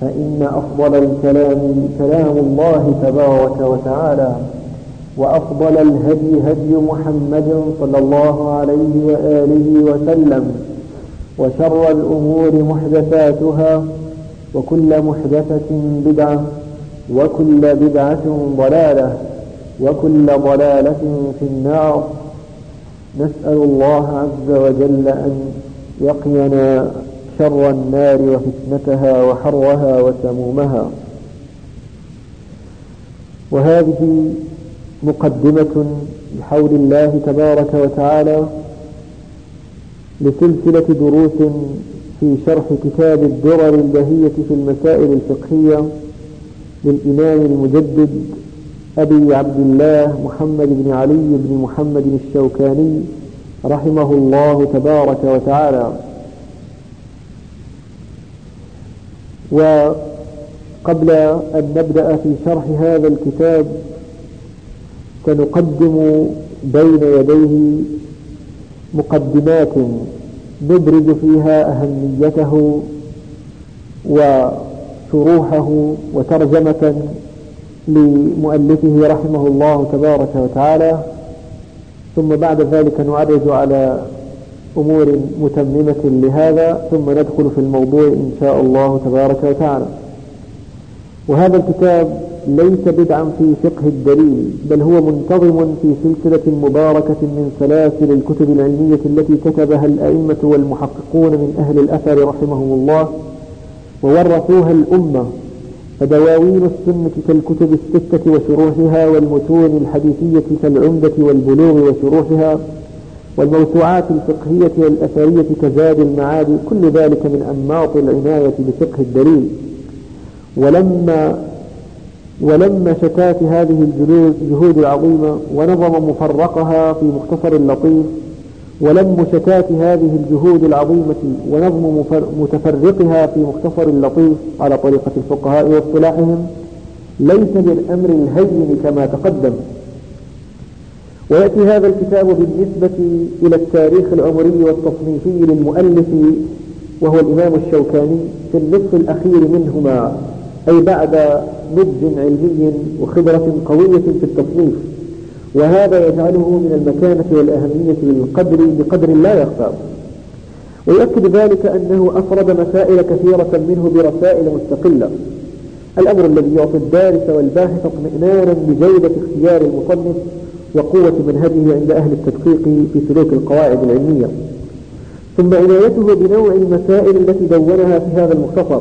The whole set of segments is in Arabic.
فإن أفضل الكلام كلام الله تبارك وتعالى وأفضل الهدي هدي محمد صلى الله عليه وآله وسلم وشر الأمور محدثاتها وكل محدثة بدعة وكل بدعة ضلالة وكل ضلالة في النار. نسأل الله عز وجل أن يقينا شر النار وفتنتها وحرها وسمومها وهذه مقدمة بحول الله تبارك وتعالى لسلسلة دروس في شرح كتاب الدرر البهية في المسائل الفقهية للإمام المجدد أبي عبد الله محمد بن علي بن محمد الشوكاني رحمه الله تبارك وتعالى. وقبل أن نبدأ في شرح هذا الكتاب سنقدم بين يديه مقدمات نبرز فيها أهميته وشروحه وترجمة لمؤلفه رحمه الله تبارك وتعالى. ثم بعد ذلك نعرج على أمور متممة لهذا ثم ندخل في الموضوع إن شاء الله تبارك وتعالى. وهذا الكتاب ليس بدعا في فقه الدليل بل هو منتظم في سلسلة مباركة من سلاسل الكتب العلمية التي كتبها الأئمة والمحققون من أهل الأثر رحمهم الله وورثوها الأمة. فدواوين السنة كالكتب الستة وشروحها والمتون الحديثية كالعمدة والبلوغ وشروحها والموسوعات الفقهية والأثرية كزاد المعاد كل ذلك من أنماط العناية بفقه الدليل. ولما ولما شتات هذه الجهود العظيمة ونظم مفرقها في مختصر اللطيف ولم شتات هذه الجهود العظيمة ونظم متفرقها في مختصر اللطيف على طريقة الفقهاء واصطلاحهم ليس بالأمر الهين كما تقدم. ويأتي هذا الكتاب بالنسبة إلى التاريخ العمري والتصنيفي للمؤلف وهو الإمام الشوكاني في النصف الأخير منهما أي بعد نضج علمي وخبرة قوية في التصنيف. وهذا يجعله من المكانة والأهمية للقدر بقدر لا يخفى. ويؤكد ذلك أنه أفرد مسائل كثيرة منه برسائل مستقلة. الأمر الذي يعطي الدارس والباحث اطمئنانا بجودة اختيار المصنف وقوة منهجه عند أهل التدقيق في سلوك القواعد العلمية. ثم عنايته بنوع المسائل التي دونها في هذا المختصر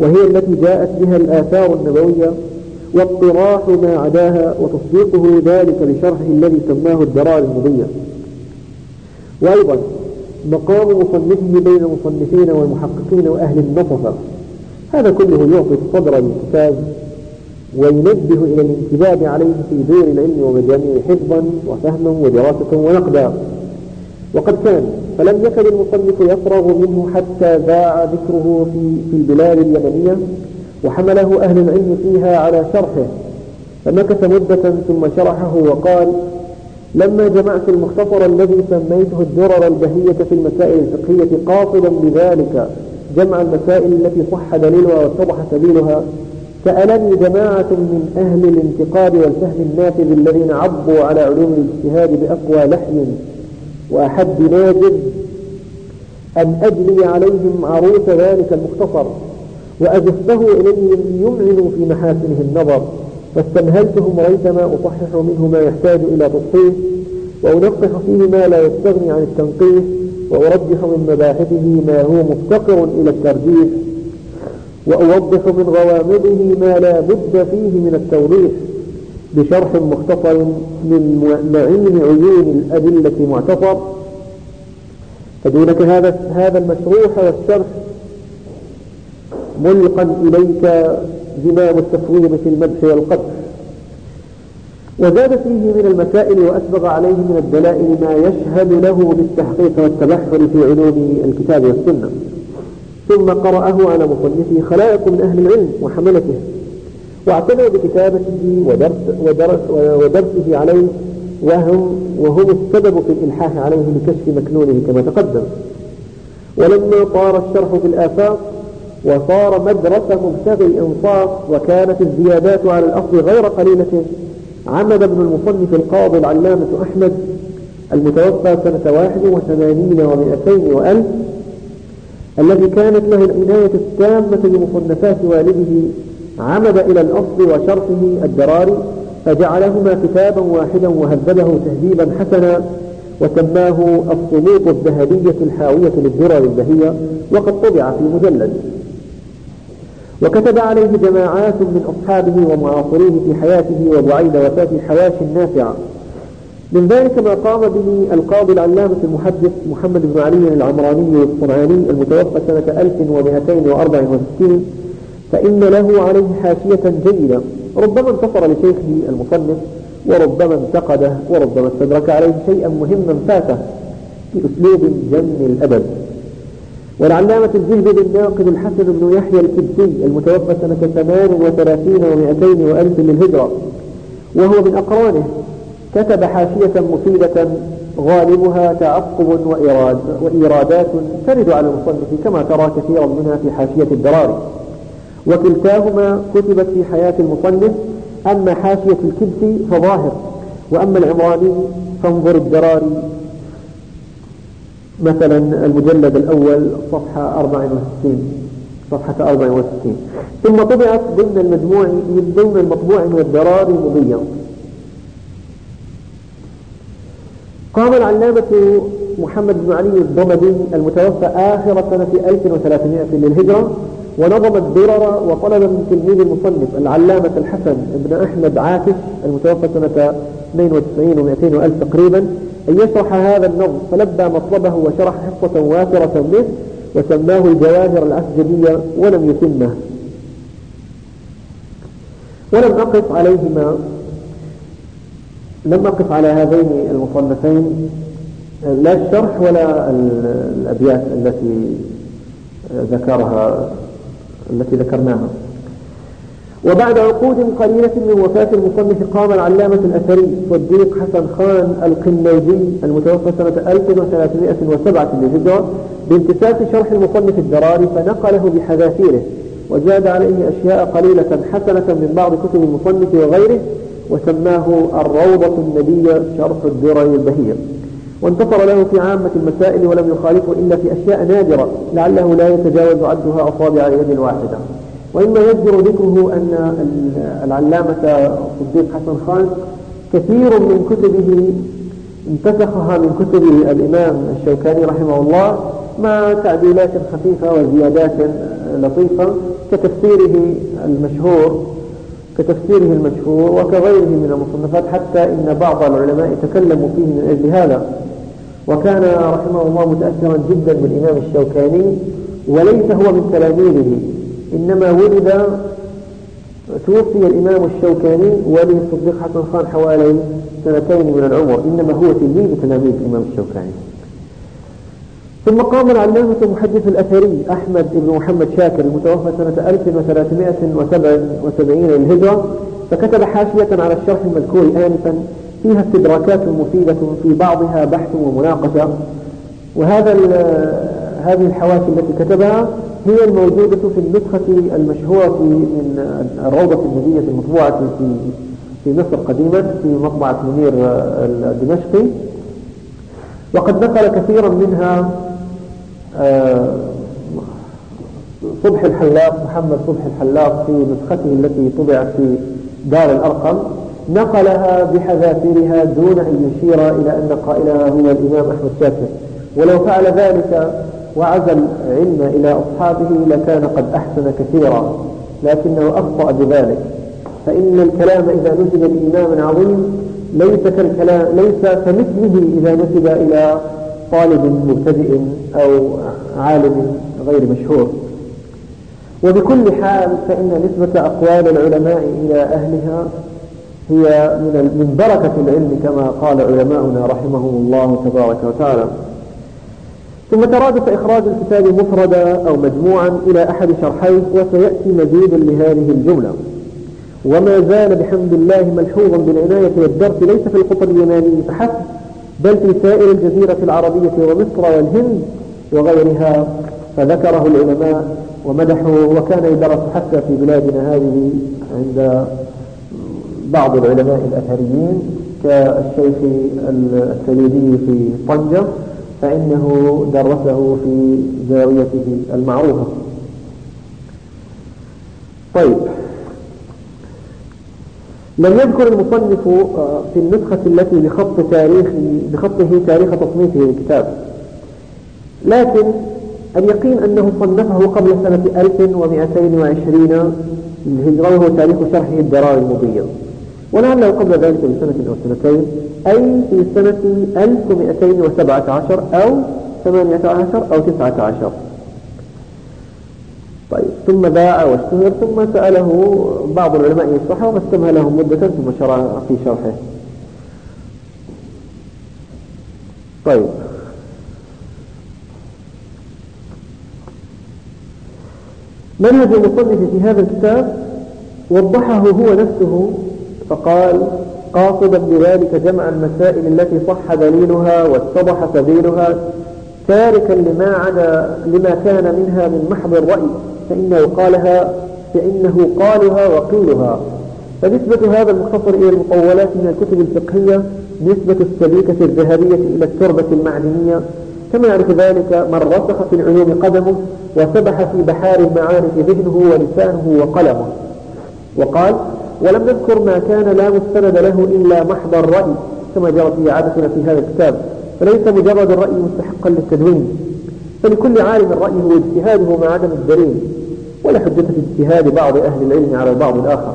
وهي التي جاءت بها الآثار النبوية واطراح ما عداها وتصديقه ذلك بشرحه الذي سماه الدرار المضية. وأيضا مقام مصنفه بين المصنفين والمحققين وأهل النصفة هذا كله يعطي الصدر للكتاب وينبه إلى الانتباه عليه في دور العلم ومجامعه حفظا وفهما ودراسة ونقدا وقد كان فلم يكن المصنف يفرغ منه حتى ذاع ذكره في, في البلاد اليمنية وحمله أهل العلم فيها على شرحه. فمكث مدة ثم شرحه وقال لما جمعت المختصر الذي سميته الدرر البهية في المسائل الفقهية قاصدا بذلك جمع المسائل التي صح دليلها واتضح سبيلها سألني جماعة من أهل الانتقاد والفهم النافذ الذين عضوا على علوم الاجتهاد بأقوى لحي وأحد ناجد أن أجلي عليهم عروس ذلك المختصر وأجفه إليهم يمعن في محاسنه النظر فاستمهلتهم ريثما أصحح منه ما يحتاج إلى تصحيح وأنقح فيه ما لا يستغني عن التنقيح وأرجح من مباحثه ما هو مفتقر إلى الترجيح. وأوضح من غوامضه ما لا بد فيه من التوضيح بشرح مختصر من معين عيون الأدلة معتصر. فدونك هذا هذا المشروح والشرح ملقا إليك زمام التفويض في المدح والقدح. وزاد فيه من المسائل وأسبغ عليه من الدلائل ما يشهد له بالتحقيق والتبحر في علوم الكتاب والسنة. ثم قرأه على مصنفه خلائق من أهل العلم وحملته. واعتنوا بكتابته ودرس ودرس ودرسه عليه وهم وهم السبب في الإلحاح عليه لكشف مكنونه كما تقدم. ولما طار الشرح في الآفاق وصار مدرسة مبتغي الإنصاف وكانت الزيادات على الأصل غير قليلة عمد ابن المصنف القاضي العلامة أحمد المتوفى سنة واحد وثمانين ومئتين وألف الذي كانت له العناية التامة بمصنفات والده عمد إلى الأصل وشرحه الدراري فجعلهما كتابا واحدا وهذبه تهذيبا حسنا وسماه الصلوط الذهبية الحاوية للدرر البهية وقد طبع في مجلد. وكتب عليه جماعات من أصحابه ومعاصريه في حياته وبعيد وفاة الحواشي النافعة. من ذلك ما قام به القاضي العلامة المحدث محمد بن علي العمراني الصنعاني المتوفى سنة 1264 فإن له عليه حاشية جيدة. ربما انتصر لشيخه المصنف وربما انتقده وربما استدرك عليه شيئا مهما فاته بأسلوب جم الأدب. والعلامة الجهد الناقد الحسن بن يحيى الكبسي المتوفى سنة 38 و200 وألف للهجرة وهو من أقرانه. كتب حاشية مفيدة غالبها تعقب وإيراد وإيرادات ترد على المصنف كما ترى كثيرا منها في حاشية الدراري. وكلتاهما كتبت في حياة المصنف أما حاشية الكبسي فظاهر وأما العمراني فانظر الدراري. مثلا المجلد الأول صفحة 64 صفحة 64 ثم طبعت ضمن المجموع ضمن المطبوع من الدراري مضيا قام العلامة محمد بن علي الضمدي المتوفى آخر سنة 1300 للهجرة ونظم الدرر وطلب من تلميذ المصنف العلامة الحسن بن أحمد عاكف المتوفى سنة 92 و200 ألف تقريبا أن يشرح هذا النظم فلبى مطلبه وشرح حصة وافرة منه وسماه الجواهر الأسجدية ولم يتمه. ولم أقف عليهما. لم أقف على هذين المصنفين لا الشرح ولا الأبيات التي ذكرها التي ذكرناها. وبعد عقود قليلة من وفاة المصنف قام العلامة الأثري صديق حسن خان القنوجي المتوفى سنة 1307 للهجرة بانتساف شرح المصنف الدراري فنقله بحذافيره وزاد عليه أشياء قليلة حسنة من بعض كتب المصنف وغيره وسماه الروضة النبية شرح الدرر البهية وانتصر له في عامة المسائل ولم يخالفه إلا في أشياء نادرة لعله لا يتجاوز عدها أصابع يد واحدة. وإما يجدر ذكره أن العلامة صديق حسن خان كثير من كتبه انتسخها من كتب الإمام الشوكاني رحمه الله مع تعديلات خفيفة وزيادات لطيفة كتفسيره المشهور كتفسيره المشهور وكغيره من المصنفات حتى إن بعض العلماء تكلموا فيه من أجل هذا. وكان رحمه الله متأثرا جدا بالإمام الشوكاني وليس هو من تلاميذه إنما ولد توفي الإمام الشوكاني ولي الصديق حسن خان حوالي سنتين من العمر إنما هو تلميذ تلاميذ الإمام الشوكاني. ثم قام العلامة المحدث الأثري أحمد بن محمد شاكر المتوفى سنة 1377 للهجرة فكتب حاشية على الشرح المذكور آنفا فيها استدراكات مفيدة في بعضها بحث ومناقشة. وهذا هذه الحواشي التي كتبها هي الموجودة في النسخة المشهورة من الروضة النبية المطبوعة في في مصر قديما في مطبعة منير الدمشقي وقد نقل كثيرا منها صبح الحلاق محمد صبح الحلاق في نسخته التي طبعت في دار الأرقم نقلها بحذافيرها دون أن يشير إلى أن قائلها هو الإمام أحمد شاكر ولو فعل ذلك وعزى العلم إلى أصحابه لكان قد أحسن كثيرا لكنه أخطأ بذلك. فإن الكلام إذا نسب لإمام عظيم ليس كالكلام ليس كمثله إذا نسب إلى طالب مبتدئ أو عالم غير مشهور. وبكل حال فإن نسبة أقوال العلماء إلى أهلها هي من من بركة العلم كما قال علماؤنا رحمهم الله تبارك وتعالى. ثم ترادف إخراج الكتاب مفردا أو مجموعا إلى أحد شرحيه وسيأتي مزيد لهذه الجملة. وما زال بحمد الله ملحوظا بالعناية والدرس ليس في القطر اليماني فحسب بل في سائر الجزيرة العربية ومصر والهند وغيرها فذكره العلماء ومدحه وكان يدرس حتى في بلادنا هذه عند بعض العلماء الأثريين كالشيخ السيدي في طنجة فإنه درسه في زاويته المعروفة. طيب لم يذكر المصنف آه، في النسخة التي بخط تاريخ بخطه تاريخ تصنيفه للكتاب. لكن اليقين أنه صنفه قبل سنة 1220 للهجرة وهو تاريخ شرحه الدرار المبين ولعله قبل ذلك بسنة أو سنتين أي في سنة 1217 أو 18 أو 19 طيب. ثم باع واشتهر ثم سأله بعض العلماء يشرحه فاستمها له مدة ثم شرع في شرحه. طيب. منهج المصنف في هذا الكتاب وضحه هو نفسه فقال قاصدا بذلك جمع المسائل التي صح دليلها واتضح سبيلها تاركا لما عدا لما كان منها من محض الرأي. فإنه قالها فإنه قالها وقيلها. فنسبة هذا المختصر إلى المطولات من الكتب الفقهية نسبة السبيكة الذهبية إلى التربة المعدنية كما يعرف ذلك من رسخ في العلوم قدمه وسبح في بحار المعارف ذهنه ولسانه وقلمه. وقال ولم نذكر ما كان لا مستند له إلا محض الرأي. كما جرت في عادتنا في هذا الكتاب. فليس مجرد الرأي مستحقا للتدوين. فلكل عالم الرأي هو اجتهاده مع عدم الدليل. ولا حجة في اجتهاد بعض أهل العلم على البعض الآخر.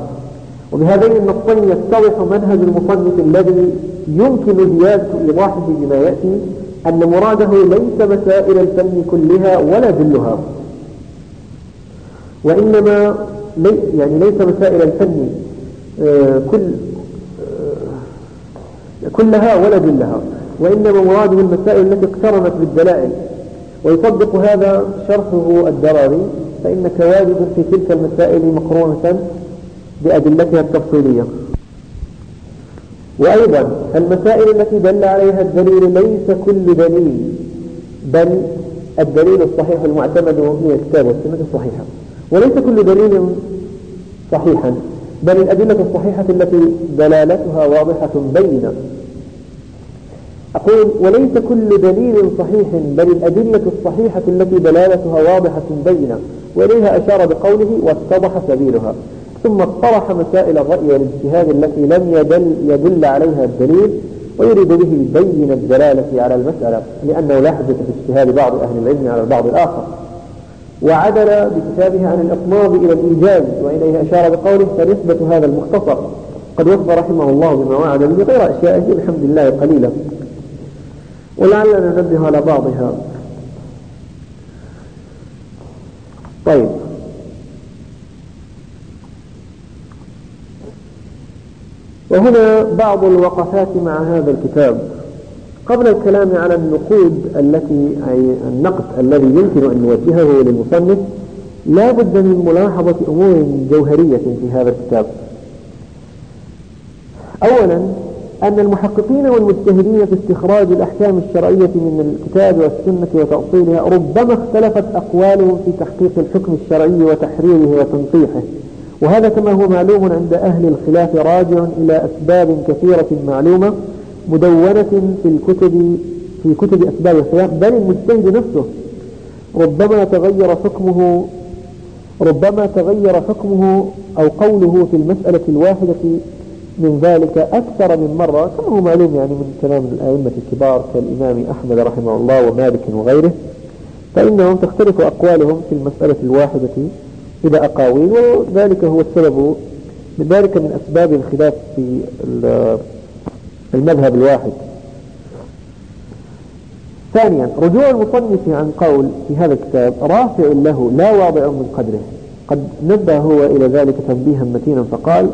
وبهذين النصين يتضح منهج المصنف الذي يمكن زيادة إيضاحه بما يأتي أن مراده ليس مسائل الفن كلها ولا جلها وإنما لي يعني ليس مسائل الفن آه، كل آه، كلها ولا جلها وإنما مراده المسائل التي اقترنت بالدلائل. ويصدق هذا شرحه الدراري. فإنك واجد في تلك المسائل مقرونة بأدلتها التفصيلية. وأيضا المسائل التي دل عليها الدليل ليس كل دليل بل الدليل الصحيح المعتمد من الكتاب والسنة الصحيحة. وليس كل دليل صحيحا بل الأدلة الصحيحة التي دلالتها واضحة بينة أقول وليس كل دليل صحيح بل الأدلة الصحيحة التي دلالتها واضحة بينة وإليها أشار بقوله واتضح سبيلها ثم اطرح مسائل الرأي والاجتهاد التي لم يدل, يدل عليها الدليل ويريد به بين الدلالة على المسألة لأنه لا حجة في اجتهاد بعض أهل العلم على البعض الآخر. وعدل بكتابه عن الإطناب إلى الإيجاز وإليه أشار بقوله فنسبة هذا المختصر. قد وصف رحمه الله بما وعد به غير أشياء الحمد لله قليلة ولعلنا ننبه على بعضها. طيب. وهنا بعض الوقفات مع هذا الكتاب. قبل الكلام على النقود التي أي النقد الذي يمكن أن نوجهه للمصنف لا بد من ملاحظة أمور جوهرية في هذا الكتاب. أولا أن المحققين والمجتهدين في استخراج الأحكام الشرعية من الكتاب والسنة وتأصيلها ربما اختلفت أقوالهم في تحقيق الحكم الشرعي وتحريره وتنصيحه. وهذا كما هو معلوم عند أهل الخلاف راجع إلى أسباب كثيرة معلومة مدونة في الكتب في كتب أسباب الخلاف بل المجتهد نفسه ربما تغير حكمه ربما تغير حكمه أو قوله في المسألة الواحدة من ذلك أكثر من مرة كما هو معلوم يعني من كلام الأئمة الكبار كالإمام أحمد رحمه الله ومالك وغيره فإنهم تختلف أقوالهم في المسألة الواحدة إلى أقاويل وذلك هو السبب من ذلك من أسباب الخلاف في المذهب الواحد. ثانيا رجوع المصنف عن قول في هذا الكتاب رافع له لا واضع من قدره قد نبه هو إلى ذلك تنبيها متينا فقال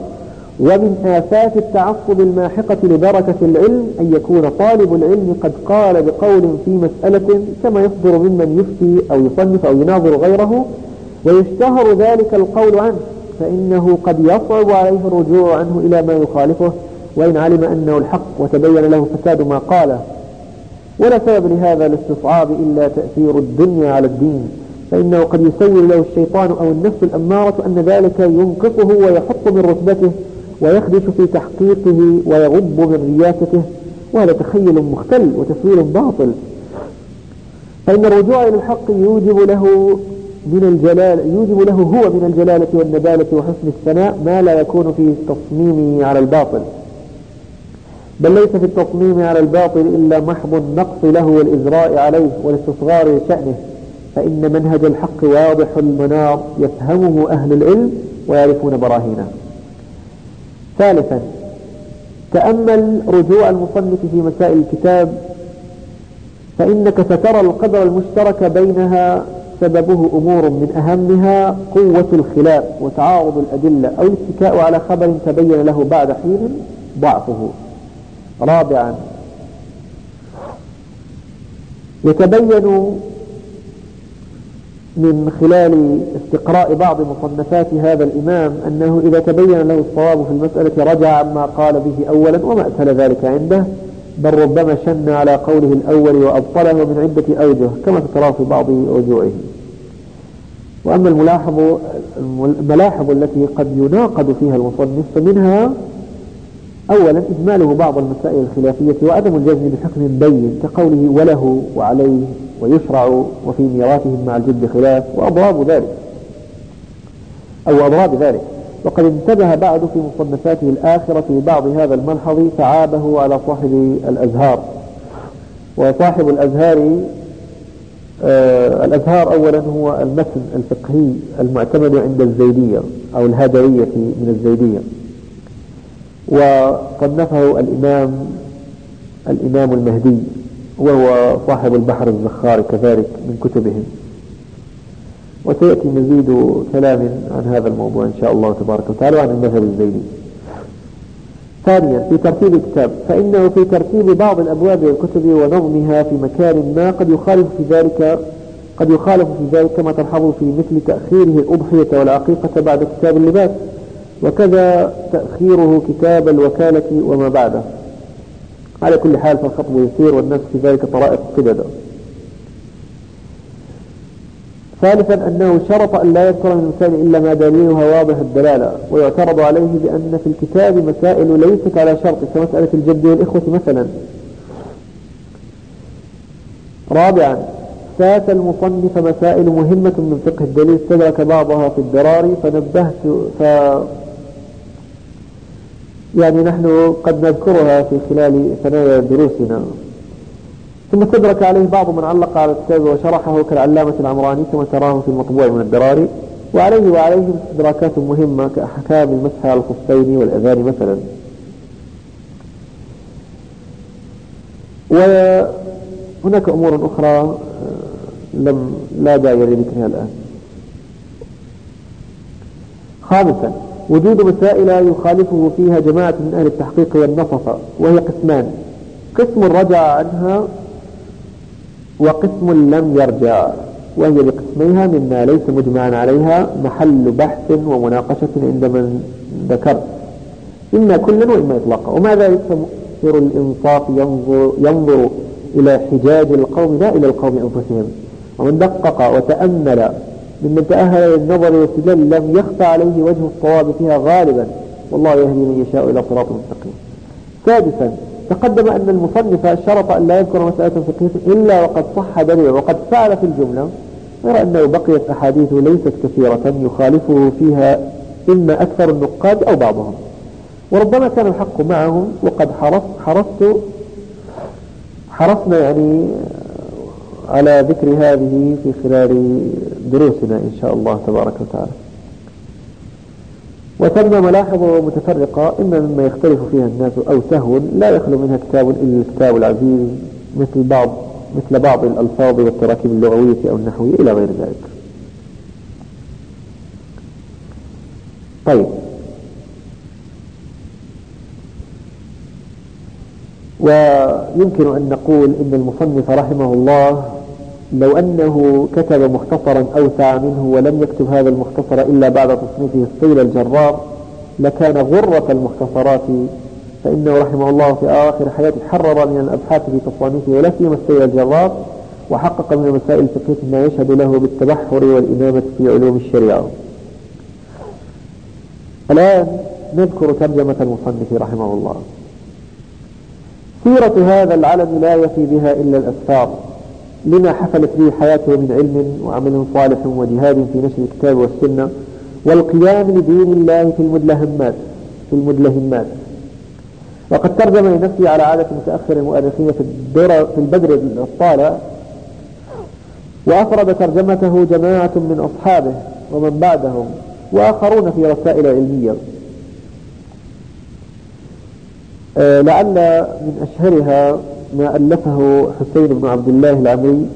ومن آفات التعصب الماحقة لبركة العلم أن يكون طالب العلم قد قال بقول في مسألة كما يصدر ممن يفتي أو يصنف أو يناظر غيره ويشتهر ذلك القول عنه فإنه قد يصعب عليه الرجوع عنه إلى ما يخالفه وإن علم أنه الحق وتبين له فساد ما قاله. ولا سبب لهذا الاستصعاب إلا تأثير الدنيا على الدين فإنه قد يسول له الشيطان أو النفس الأمارة أن ذلك ينقصه ويحط من رتبته ويخدش في تحقيقه ويغب من رياسته وهذا تخيل مختل وتسويل باطل. فإن الرجوع إلى الحق يوجب له من الجلال يوجب له هو من الجلالة والنبالة وحسن الثناء ما لا يكون في تصميمه على الباطل. بل ليس في التصميم على الباطل إلا محض النقص له والإزراء عليه والاستصغار لشأنه. فإن منهج الحق واضح المنار يفهمه أهل العلم ويعرفون براهينه. ثالثا تأمل رجوع المصنف في مسائل الكتاب فإنك سترى القدر المشترك بينها سببه أمور من أهمها قوة الخلاف وتعارض الأدلة أو الاتكاء على خبر تبين له بعد حين ضعفه. رابعا يتبين من خلال استقراء بعض مصنفات هذا الإمام أنه إذا تبين له الصواب في المسألة رجع عما قال به أولا وما أسهل ذلك عنده بل ربما شن على قوله الأول وأبطله من عدة أوجه كما تترى في بعض وجوهه. وأما الملاحظ الملاحظ التي قد يناقض فيها المصنف فمنها أولا إجماله بعض المسائل الخلافية وعدم الجزم بحكم بين كقوله وله وعليه ويشرع وفي ميراثهم مع الجد خلاف وأضراب ذلك. أو أضراب ذلك. وقد انتبه بعد في مصنفاته الآخرة لبعض هذا الملحظ فعابه على صاحب الأزهار. وصاحب الأزهار آه الأزهار أولا هو المتن الفقهي المعتمد عند الزيدية أو الهدوية من الزيدية. وصنفه الإمام الإمام المهدي وهو صاحب البحر الزخار كذلك من كتبهم. وسيأتي مزيد كلام عن هذا الموضوع إن شاء الله تبارك وتعالى وعن المذهب الزيدي ثانيا في ترتيب الكتاب فإنه في ترتيب بعض الأبواب والكتب ونظمها في مكان ما قد يخالف في ذلك قد يخالف في ذلك كما تلحظ في مثل تأخيره الأضحية والعقيقة بعد كتاب اللباس. وكذا تأخيره كتاب الوكالة وما بعده. على كل حال فالخطب يسير والناس في ذلك طرائق قددا ثالثا أنه شرط أن لا يذكر من المسائل إلا ما دليلها واضح الدلالة ويعترض عليه بأن في الكتاب مسائل ليست على شرط كمسألة الجد والإخوة مثلا. رابعا فات المصنف مسائل مهمة من فقه الدليل استدرك بعضها في الدراري فنبهت ف يعني نحن قد نذكرها في خلال ثنايا دروسنا. ثم استدرك عليه بعض من علق على الكتاب وشرحه كالعلامة العمراني كما تراه في المطبوع من الدراري. وعليه وعليهم استدراكات مهمة كأحكام المسح على الخفين والأذان مثلا. وهناك أمور أخرى آه، لم لا داعي لذكرها الآن. خامسا وجود مسائل يخالفه فيها جماعة من أهل التحقيق والنصف وهي قسمان. قسم رجع عنها وقسم لم يرجع وهي بقسميها مما ليس مجمعا عليها محل بحث ومناقشة عند من ذكر. إما كلا وإما إطلاقا. وماذا يفهم الإنصاف؟ ينظر, ينظر إلى حجاج القوم لا إلى القوم أنفسهم. ومن دقق وتأمل ممن تأهل للنظر والسجل لم يخفى عليه وجه الصواب فيها غالبا. والله يهدي من يشاء إلى صراط مستقيم. سادسا تقدم أن المصنف شرط أن لا يذكر مسألة فقهية إلا وقد صح دليل وقد فعل في الجملة. غير أنه بقيت أحاديث ليست كثيرة يخالفه فيها إما أكثر النقاد أو بعضهم. وربما كان الحق معهم وقد حرص حرصت حرصنا يعني على ذكر هذه في خلال دروسنا إن شاء الله تبارك وتعالى. وثم ملاحظ متفرقة إما مما يختلف فيها الناس أو سهو لا يخلو منها كتاب إلا الكتاب العزيز مثل بعض مثل بعض الألفاظ والتراكيب اللغوية أو النحوية إلى غير ذلك. طيب. ويمكن أن نقول إن المصنف رحمه الله لو أنه كتب مختصرا أوسع منه ولم يكتب هذا المختصر إلا بعد تصنيفه الصيل الجرار لكان غرة المختصرات فإنه رحمه الله في آخر حياته حرر من الأبحاث في تصانيفه ولا سيما السيل الجرار وحقق من المسائل الفقهية ما يشهد له بالتبحر والإمامة في علوم الشريعة. الآن نذكر ترجمة المصنف رحمه الله. سيرة هذا العلم لا يفي بها إلا الأسفار. لما حفلت به حياته من علم وعمل صالح وجهاد في نشر الكتاب والسنة والقيام لدين الله في المدلهمات في المدلهمات. وقد ترجم لنفسه على عادة متأخر المؤرخين في الدرر في البدر الطالع وأفرد ترجمته جماعة من أصحابه ومن بعدهم وآخرون في رسائل علمية. آه، لعل من أشهرها ما ألفه حسين بن عبد الله العمري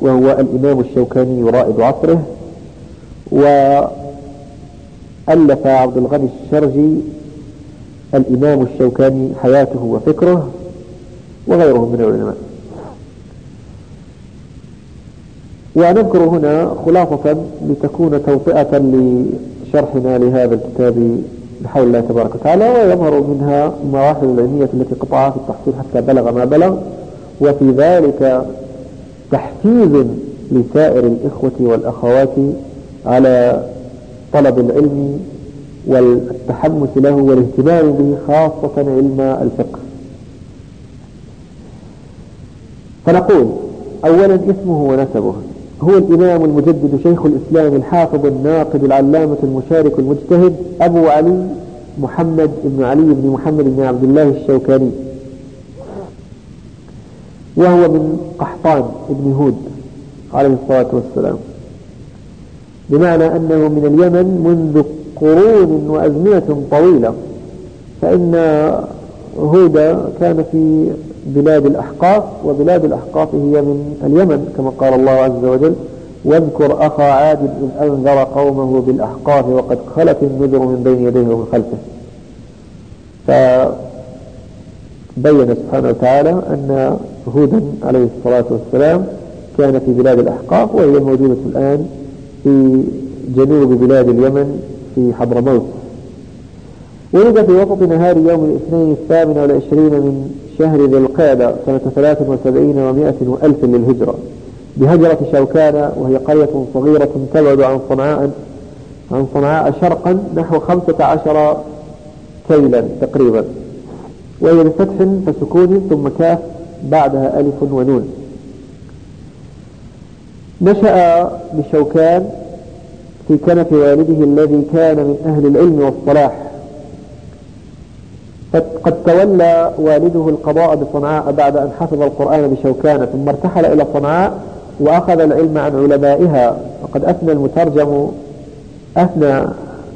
وهو الإمام الشوكاني رائد عصره وألف عبد الغني الشرجي الإمام الشوكاني حياته وفكره وغيره من العلماء. ونذكر هنا خلاصة لتكون توطئة لشرحنا لهذا الكتاب بحول الله تبارك وتعالى ويظهر منها المراحل العلمية التي قطعها في التحصيل حتى بلغ ما بلغ وفي ذلك تحفيز لسائر الإخوة والأخوات على طلب العلم والتحمس له والإهتمام به خاصة علم الفقه. فنقول أولا اسمه ونسبه. هو الإمام المجدد شيخ الإسلام الحافظ الناقد العلامة المشارك المجتهد أبو علي محمد بن علي بن محمد بن عبد الله الشوكاني. وهو من قحطان بن هود عليه الصلاة والسلام. بمعنى أنه من اليمن منذ قرون وأزمنة طويلة. فإن هود كان في بلاد الأحقاف وبلاد الأحقاف هي من اليمن كما قال الله عز وجل واذكر أخا عاد إذ أنذر قومه بالأحقاف وقد خلت النذر من بين يديه ومن خلفه. فبين سبحانه وتعالى أن هودا عليه الصلاة والسلام كان في بلاد الأحقاف وهي موجودة الآن في جنوب بلاد اليمن في حضرموت. ولد في وسط نهار يوم الاثنين الثامن والعشرين من شهر ذي القعدة سنة ثلاث وسبعين ومائة وألف للهجرة. بهجرة شوكانة وهي قرية صغيرة تبعد عن صنعاء عن صنعاء شرقا نحو خمسة عشر كيلا تقريبا. وهي بفتح فسكون ثم كاف بعدها ألف ونون. نشأ بشوكان في كنف والده الذي كان من أهل العلم والصلاح. قد تولى والده القضاء بصنعاء بعد أن حفظ القرآن بشوكانة ثم ارتحل إلى صنعاء وأخذ العلم عن علمائها. وقد أثنى المترجم أثنى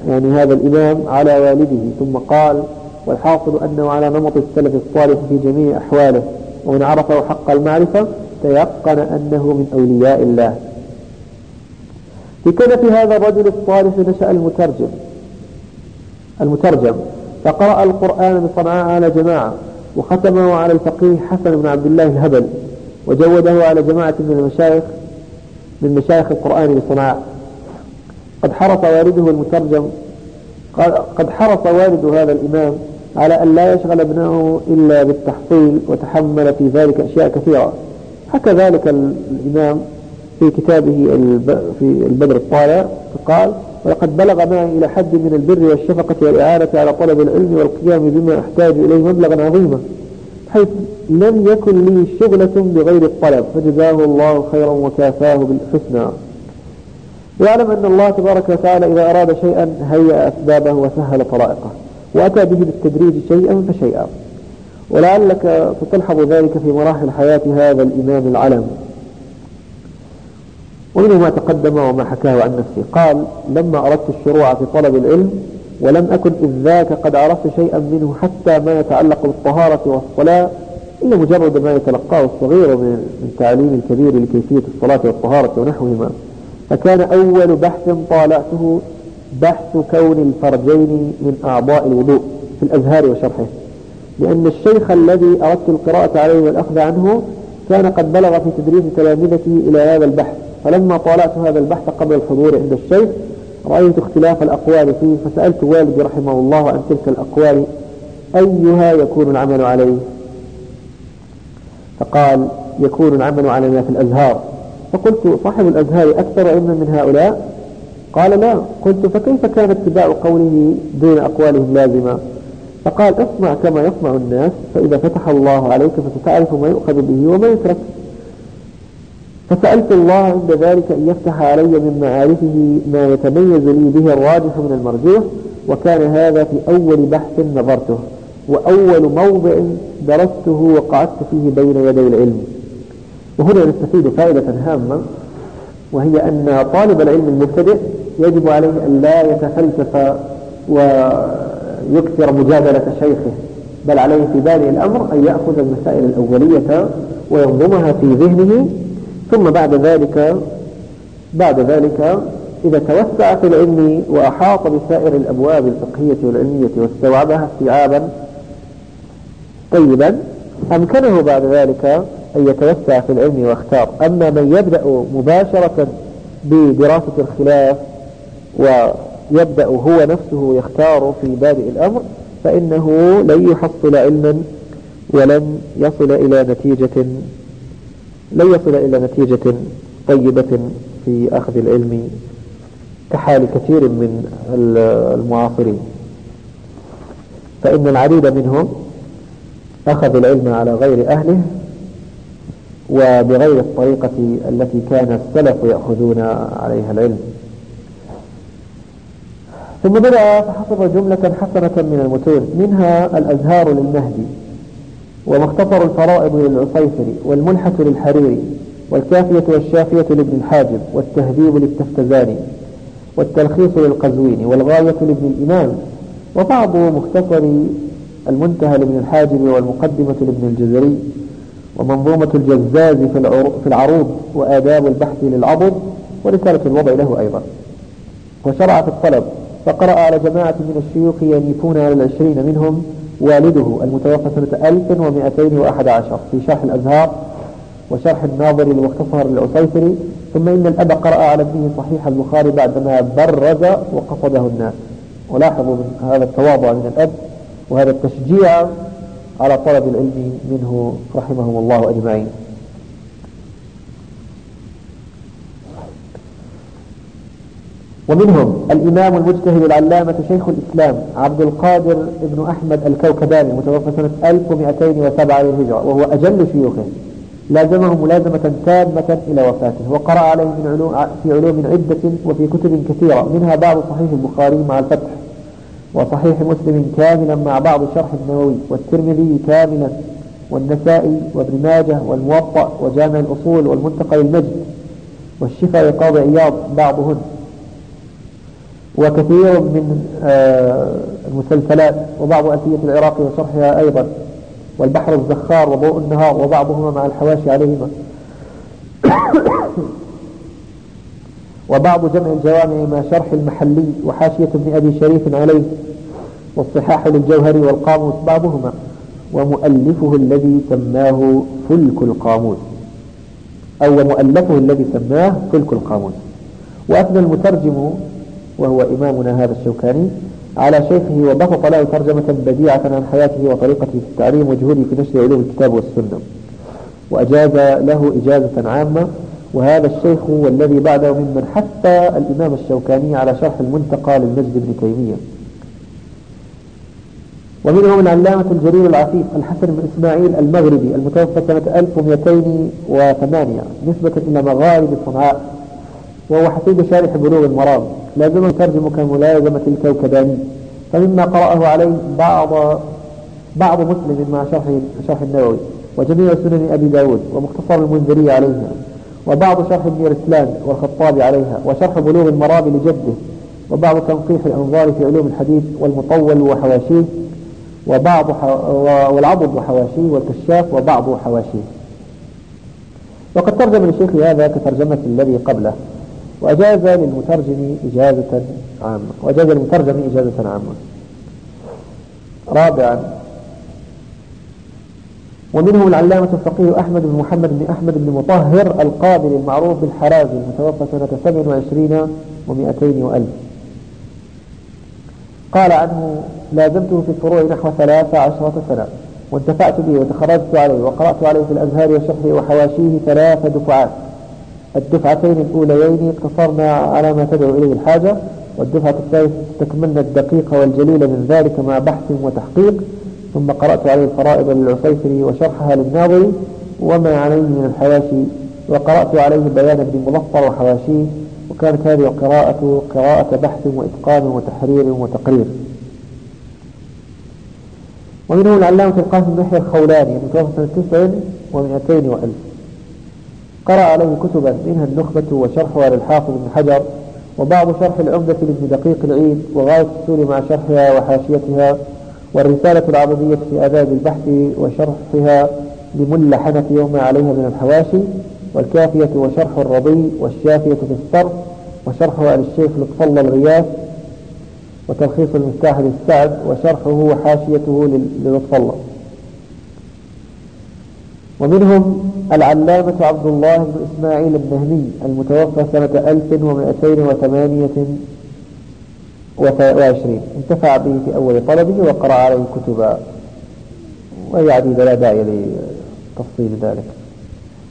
يعني هذا الإمام على والده ثم قال والحاصل أنه على نمط السلف الصالح في جميع أحواله. ومن عرفه حق المعرفة تيقن أنه من أولياء الله. في هذا الرجل الصالح نشأ المترجم. المترجم. فقرأ القرآن بصنعاء على جماعة وختمه على الفقيه حسن بن عبد الله الهبل وجوده على جماعة من المشايخ من مشايخ القرآن بصنعاء. قد حرص والده المترجم قد حرص والد هذا الإمام على أن لا يشغل ابنه إلا بالتحصيل وتحمل في ذلك أشياء كثيرة. حكى ذلك الإمام في كتابه في البدر الطالع قال ولقد بلغ معي إلى حد من البر والشفقة والإعانة على طلب العلم والقيام بما أحتاج إليه مبلغا عظيما حيث لم يكن لي شغلة بغير الطلب فجزاه الله خيرا وكافاه بالحسنى. واعلم أن الله تبارك وتعالى إذا أراد شيئا هيأ أسبابه وسهل طرائقه وأتى به بالتدريج شيئا فشيئا. ولعلك ستلحظ ذلك في مراحل حياة هذا الإمام العلم. ومنه ما تقدم وما حكاه عن نفسه. قال لما أردت الشروع في طلب العلم ولم أكن إذ ذاك قد عرفت شيئا منه حتى ما يتعلق بالطهارة والصلاة إلا مجرد ما يتلقاه الصغير من تعليم الكبير لكيفية الصلاة والطهارة ونحوهما. فكان أول بحث طالعته بحث كون الفرجين من أعضاء الوضوء في الأزهار وشرحه. لأن الشيخ الذي أردت القراءة عليه والأخذ عنه كان قد بلغ في تدريس تلامذتي إلى هذا البحث. فلما طالعت هذا البحث قبل الحضور عند الشيخ رأيت اختلاف الأقوال فيه فسألت والدي رحمه الله عن تلك الأقوال أيها يكون العمل عليه فقال يكون العمل على ما في الأزهار. فقلت صاحب الأزهار أكثر علما من هؤلاء؟ قال لا. قلت فكيف كان اتباع قوله دون أقوالهم لازمة؟ فقال اصنع كما يصنع الناس فإذا فتح الله عليك فستعرف ما يؤخذ به وما يترك. فسألت الله عند ذلك أن يفتح علي من معارفه ما يتميز لي به الراجح من المرجوح وكان هذا في أول بحث نظرته وأول موضع درسته وقعدت فيه بين يدي العلم. وهنا نستفيد فائدة هامة وهي أن طالب العلم المبتدئ يجب عليه أن لا يتفلسف ويكثر مجادلة شيخه بل عليه في بادئ الأمر أن يأخذ المسائل الأولية وينظمها في ذهنه ثم بعد ذلك بعد ذلك إذا توسع في العلم وأحاط بسائر الأبواب الفقهية والعلمية واستوعبها استيعابا طيبا أمكنه بعد ذلك أن يتوسع في العلم واختار أما من يبدأ مباشرة بدراسة الخلاف ويبدأ هو نفسه يختار في بادئ الأمر فإنه لن يحصل علما ولن يصل إلى نتيجة لن يصل إلى نتيجة طيبة في أخذ العلم كحال كثير من المعاصرين. فإن العديد منهم أخذوا العلم على غير أهله وبغير الطريقة التي كان السلف يأخذون عليها العلم. ثم بدأ فحفظ جملة حسنة من المتون منها الأزهار للمهدي. ومختصر الفرائض للعصيفري والملحة للحريري والكافية والشافية لابن الحاجب والتهذيب للتفتزاني والتلخيص للقزويني والغاية لابن الإمام وبعض مختصر المنتهى لابن الحاجب والمقدمة لابن الجزري ومنظومة الجزاز في العروض وآداب البحث للعضد ورسالة الوضع له أيضا. وشرع في الطلب فقرأ على جماعة من الشيوخ ينيفون على العشرين منهم والده المتوفى سنة 1211 في شرح الأزهار وشرح الناظر المختصر للعصيفري ثم إن الأب قرأ على ابنه صحيح البخاري بعدما برز وقصده الناس. ولاحظوا من هذا التواضع من الأب وهذا التشجيع على طلب العلم منه رحمهم الله أجمعين. ومنهم الإمام المجتهد العلامة شيخ الإسلام عبد القادر بن أحمد الكوكباني متوفى سنة 1207 للهجرة وهو أجل شيوخه. لازمه ملازمة تامة إلى وفاته وقرأ عليه من علوم في علوم عدة وفي كتب كثيرة منها بعض صحيح البخاري مع الفتح وصحيح مسلم كاملا مع بعض شرح النووي والترمذي كاملا والنسائي وابن ماجه والموطأ وجامع الأصول والمنتقى للمجد والشفاء لقاضي عياض بعضهن. وكثير من آه، المسلسلات وبعض ألفية العراق وشرحها أيضا والبحر الزخار وضوء النهار وبعضهما مع الحواشي عليهما. وبعض جمع الجوامع مع شرح المحلي وحاشية ابن أبي شريف عليه والصحاح للجوهري والقاموس بعضهما ومؤلفه الذي سماه فلك القاموس. أو مؤلفه الذي سماه فلك القاموس. وأثنى المترجم وهو إمامنا هذا الشوكاني على شيخه وبسط له ترجمة بديعة عن حياته وطريقته في التعليم وجهوده في نشر علوم الكتاب والسنة. وأجاز له إجازة عامة وهذا الشيخ هو الذي بعده ممن حث الإمام الشوكاني على شرح المنتقى للمجد بن تيمية. ومنهم العلامة الجليل العفيف الحسن بن إسماعيل المغربي المتوفى سنة 1208 نسبة إلى مغارب صنعاء وهو حفيد شارح بلوغ المرام. لازم يترجم كملازمة الكوكباني فمما قرأه عليه بعض بعض مسلم مع شرح شرح النووي وجميع سنن أبي داود ومختصر المنذري عليها وبعض شرح ابن رسلان والخطابي عليها وشرح بلوغ المرام لجده وبعض تنقيح الأنظار في علوم الحديث والمطول وحواشيه وبعض والعضد وحواشيه والكشاف وبعض حواشيه. وقد ترجم للشيخ هذا كترجمة الذي قبله. وأجاز للمترجم إجازة عامة. وأجاز للمترجم إجازة عامة. رابعا ومنهم العلامة الفقيه أحمد بن محمد بن أحمد بن مطهر القابل المعروف بالحرازي المتوفى سنة 27 و200 وألف. قال عنه لازمته في الفروع نحو ثلاث عشرة سنة وانتفعت به وتخرجت عليه وقرأت عليه في الأزهار وشرحه وحواشيه ثلاث دفعات. الدفعتين الأوليين اقتصرنا على ما تدعو إليه الحاجة والدفعة الثالثة استكملنا الدقيق والجليل من ذلك مع بحث وتحقيق ثم قرأت عليه الفرائض للعصيفري وشرحها للناظري وما عليه من الحواشي وقرأت عليه بيان ابن مظفر وحواشيه وكانت هذه القراءة قراءة بحث وإتقان وتحرير وتقرير. ومنهم العلامة القاسم يحيى الخولاني المتوفى سنة تسع ومئتين وألف. قرأ عليه كتبا منها النخبة وشرحها للحافظ بن حجر وبعض شرح العمدة لابن دقيق العيد وغاية السور مع شرحها وحاشيتها والرسالة العربية في آداب البحث وشرحها لملا حنفي وما عليها من الحواشي والكافية وشرح الرضي والشافية في الصرف وشرحها للشيخ لطف الله الغياث وتلخيص المفتاح للسعد وشرحه وحاشيته للطف الله. ومنهم العلامة عبد الله بن إسماعيل النهمي المتوفى سنة 1222 انتفع به في أول طلبه وقرأ عليه كتبا وهي عديدة لا داعي لتفصيل ذلك.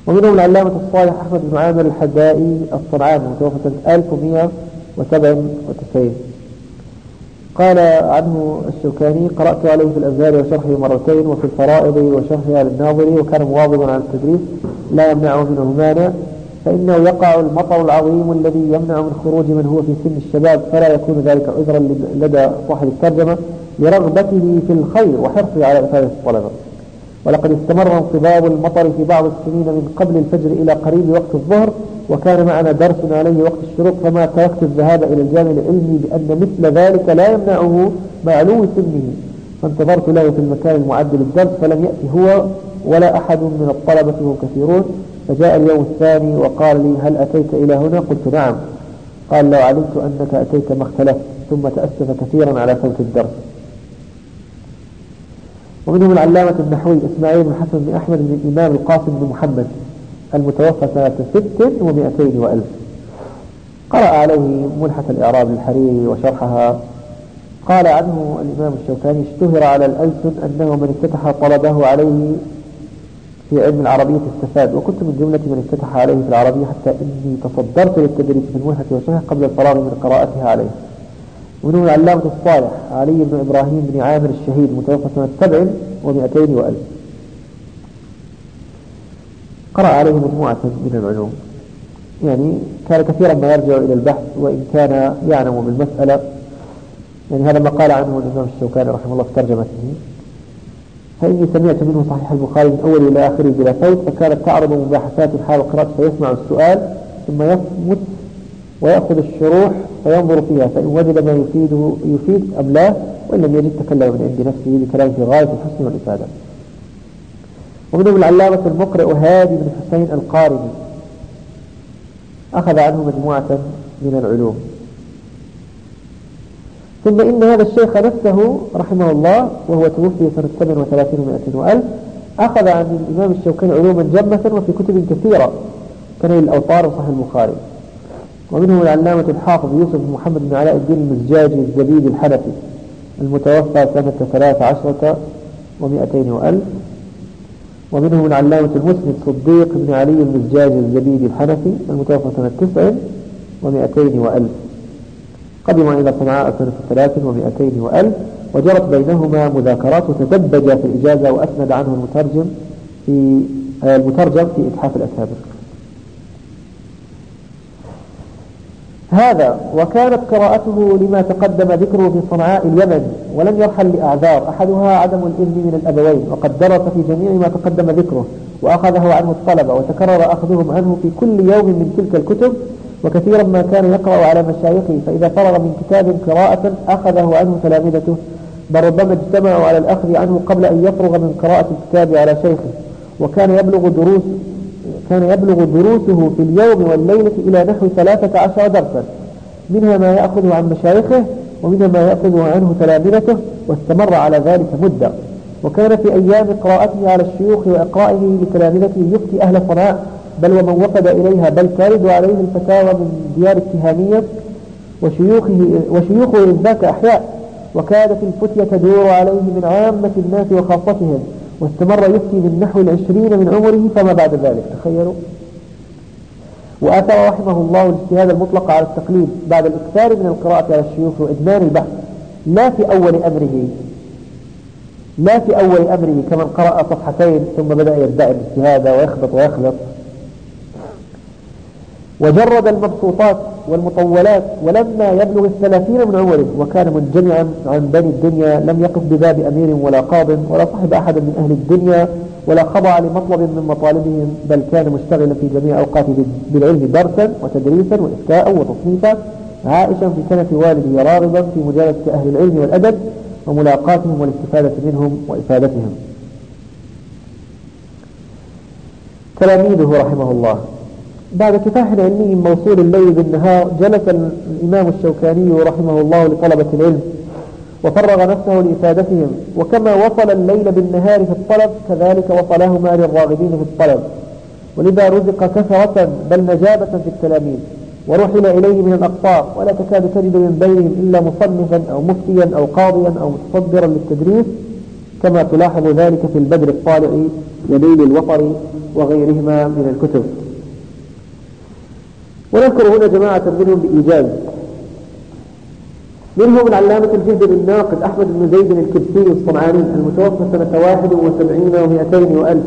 ومنهم العلامة الصالح أحمد بن عامر الحدائي الصنعاني المتوفى سنة 1197 قال عنه الشوكاني قرأت عليه في الأزهار وشرحه مرتين وفي الفرائض وشرحها للناظري وكان مواظبا على التدريس لا يمنعه منه مانع فإنه يقع المطر العظيم الذي يمنع من خروج من هو في سن الشباب فلا يكون ذلك عذرا لدى صاحب الترجمة لرغبته في الخير وحرصه على إفادة الطلبة. ولقد استمر انصباب المطر في بعض السنين من قبل الفجر إلى قريب وقت الظهر وكان معنا درس عليه وقت الشروق فما تركت الذهاب إلى الجامع العلمي بأن مثل ذلك لا يمنعه معلو سنه. فانتظرت له في المكان المعد للدرس فلم يأتي هو ولا أحد من الطلبة وهم كثيرون. فجاء اليوم الثاني وقال لي هل أتيت إلى هنا؟ قلت نعم. قال لو علمت أنك أتيت ما اختلفت ثم تأسف كثيرا على فوت الدرس. ومنهم العلامة النحوي إسماعيل بن حسن بن أحمد بن الإمام القاسم بن محمد. المتوفى سنة ست ومئتين وألف. قرأ عليه ملحة الإعراب للحريري وشرحها. قال عنه الإمام الشوكاني اشتهر على الألسن أنه من افتتح طلبه عليه في علم العربية استفاد وكنت من جملة من افتتح عليه في العربية حتى إني تصدرت للتدريس من ملحة وشرح قبل الفراغ من قراءتها عليه. ومنهم العلامة الصالح علي بن إبراهيم بن عامر الشهيد متوفى سنة سبع ومئتين وألف. قرأ عليه مجموعة من العلوم. يعني كان كثيرا ما يرجع إلى البحث وإن كان يعلم بالمسألة. يعني هذا ما قال عنه الإمام الشوكاني رحمه الله في ترجمته. فإني سمعت منه صحيح البخاري من أول إلى آخره بلا فوت فكانت تعرض مباحثات حال قراءة فيسمع السؤال ثم يصمت ويأخذ الشروح فينظر فيها فإن وجد ما يفيده يفيد أم لا وإن لم يجد تكلم من عند نفسه بكلام في غاية الحسن والإفادة. ومنهم العلامة المقرئ هادي بن حسين القارني. أخذ عنه مجموعة من العلوم. ثم إن هذا الشيخ نفسه رحمه الله وهو توفي سنة 37 و200 وألف أخذ عن الإمام الشوكاني علوما جمة وفي كتب كثيرة كان الأوطار وصحيح البخاري. ومنهم العلامة الحافظ يوسف محمد بن علاء الدين المزجاجي الزبيدي الحنفي المتوفى سنة ثلاث عشرة ومئتين وألف. ومنهم العلامة المسند صديق بن علي المزجاج الزبيدي الحنفي المتوفى سنة تسع ومئتين وألف. قدم إلى صنعاء سنة ثلاث ومئتين وألف وجرت بينهما مذاكرات وتدبج في الإجازة وأسند عنه المترجم في المترجم في إتحاف الأكابر هذا وكانت قراءته لما تقدم ذكره في صنعاء اليمن ولم يرحل لأعذار أحدها عدم الإذن من الأبوين وقد درس في جميع ما تقدم ذكره وأخذه عنه الطلبة وتكرر أخذهم عنه في كل يوم من تلك الكتب وكثيرا ما كان يقرأ على مشايخه فإذا فرغ من كتاب قراءة أخذه عنه تلامذته بل ربما اجتمعوا على الأخذ عنه قبل أن يفرغ من قراءة الكتاب على شيخه وكان يبلغ دروس كان يبلغ دروسه في اليوم والليلة إلى نحو ثلاثة عشر درسا. منها ما يأخذ عن مشايخه ومنها ما يأخذ عنه تلامذته واستمر على ذلك مدة. وكان في أيام قراءته على الشيوخ وإقرائه لتلامذته يفتي أهل صنعاء بل ومن وفد إليها بل ترد عليه الفتاوى من ديار التهامية وشيوخه وشيوخه ذاك أحياء. وكادت الفتية تدور عليه من عامة الناس وخاصتهم. واستمر يفتي من نحو العشرين من عمره فما بعد ذلك. تخيلوا. وآثر رحمه الله الاجتهاد المطلق على التقليد بعد الإكثار من القراءة على الشيوخ وإدمان البحث. لا في أول أمره؟ لا في أول أمره كمن قرأ صفحتين ثم بدأ يدعي الاجتهاد ويخبط ويخلط وجرد المبسوطات والمطولات ولما يبلغ الثلاثين من عمره وكان منجمعا عن بني الدنيا لم يقف بباب أمير ولا قاض ولا صحب أحد من أهل الدنيا ولا خضع لمطلب من مطالبهم بل كان مشتغلا في جميع أوقاته بالعلم درسا وتدريسا وإفتاء وتصنيفا عائشا في كنف والده راغبا في مجالسة أهل العلم والأدب وملاقاتهم والاستفادة منهم وإفادتهم. تلاميذه رحمه الله. بعد كفاح علمي موصول الليل بالنهار جلس الإمام الشوكاني رحمه الله لطلبة العلم وفرغ نفسه لإفادتهم وكما وصل الليل بالنهار في الطلب كذلك وصلهما للراغبين في الطلب. ولذا رزق كثرة بل نجابة في التلاميذ ورحل إليه من الأقطار ولا تكاد تجد من بينهم إلا مصنفا أو مفتيا أو قاضيا أو متصدرا للتدريس كما تلاحظ ذلك في البدر الطالع وليل الوطر وغيرهما من الكتب. ونذكر هنا جماعة منهم بإيجاز. منهم العلامة الجهد بالناقد أحمد بن زيد الكبسي الصنعاني المتوفى سنة واحد وسبعين ومئتين وألف.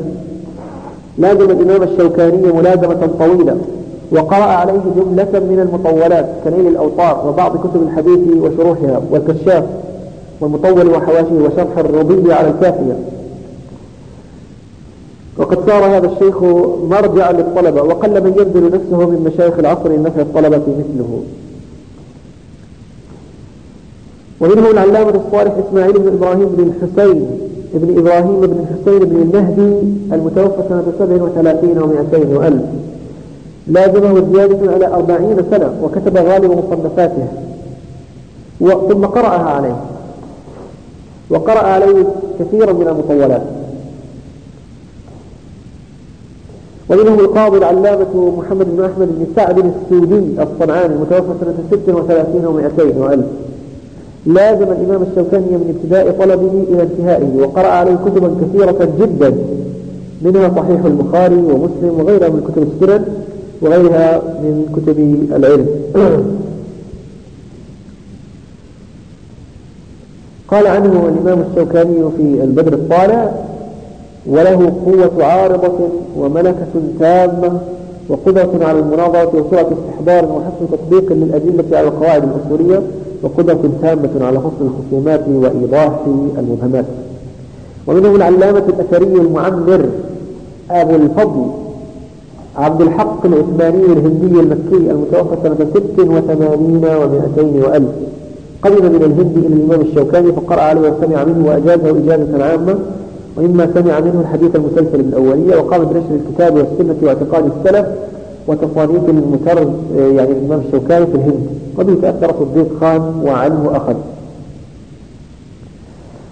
لازم الإمام الشوكاني ملازمة طويلة وقرأ عليه جملة من المطولات كنيل الأوطار وبعض كتب الحديث وشروحها والكشاف والمطول وحواشيه وشرح الرضي على الكافية. وقد صار هذا الشيخ مرجعا للطلبة وقل من يبذل نفسه من مشايخ العصر لنفع الطلبة مثله. ومنهم العلامة الصالح إسماعيل بن إبراهيم بن الحسين ابن إبراهيم بن الحسين بن المهدي المتوفى سنة سبع وثلاثين ومئتين وألف. لازمه زيادة على أربعين سنة وكتب غالب مصنفاته. ثم قرأها عليه. وقرأ عليه كثيرا من المطولات. ومنهم القاضي العلامة محمد بن أحمد بن سعد السودي الصنعاني المتوفى سنة ست وثلاثين ومئتين وألف. لازم الإمام الشوكاني من ابتداء طلبه إلى انتهائه وقرأ عليه كتبا كثيرة جدا. منها صحيح البخاري ومسلم وغيرها من كتب السنن وغيرها من كتب العلم. قال عنه الإمام الشوكاني في البدر الطالع وله قوة عارضة وملكة تامة وقدرة على المناظرة وسرعة استحضار وحسن تطبيق للأدلة على القواعد الأصولية وقدرة تامة على فصل الخصومات وإيضاح المبهمات. ومنهم العلامة الأثري المعمر أبو الفضل عبد الحق العثماني الهندي المكي المتوفى سنة ست وثمانين ومائتين وألف. قدم من الهند إلى الإمام الشوكاني فقرأ عليه وسمع منه وأجازه إجازة عامة وإما سمع منه الحديث المسلسل بالأولية وقام بنشر الكتاب والسنة واعتقاد السلف وتصانيف المتر يعني الإمام الشوكاني في الهند. وبه تأثر صديق خان وعنه أخذ.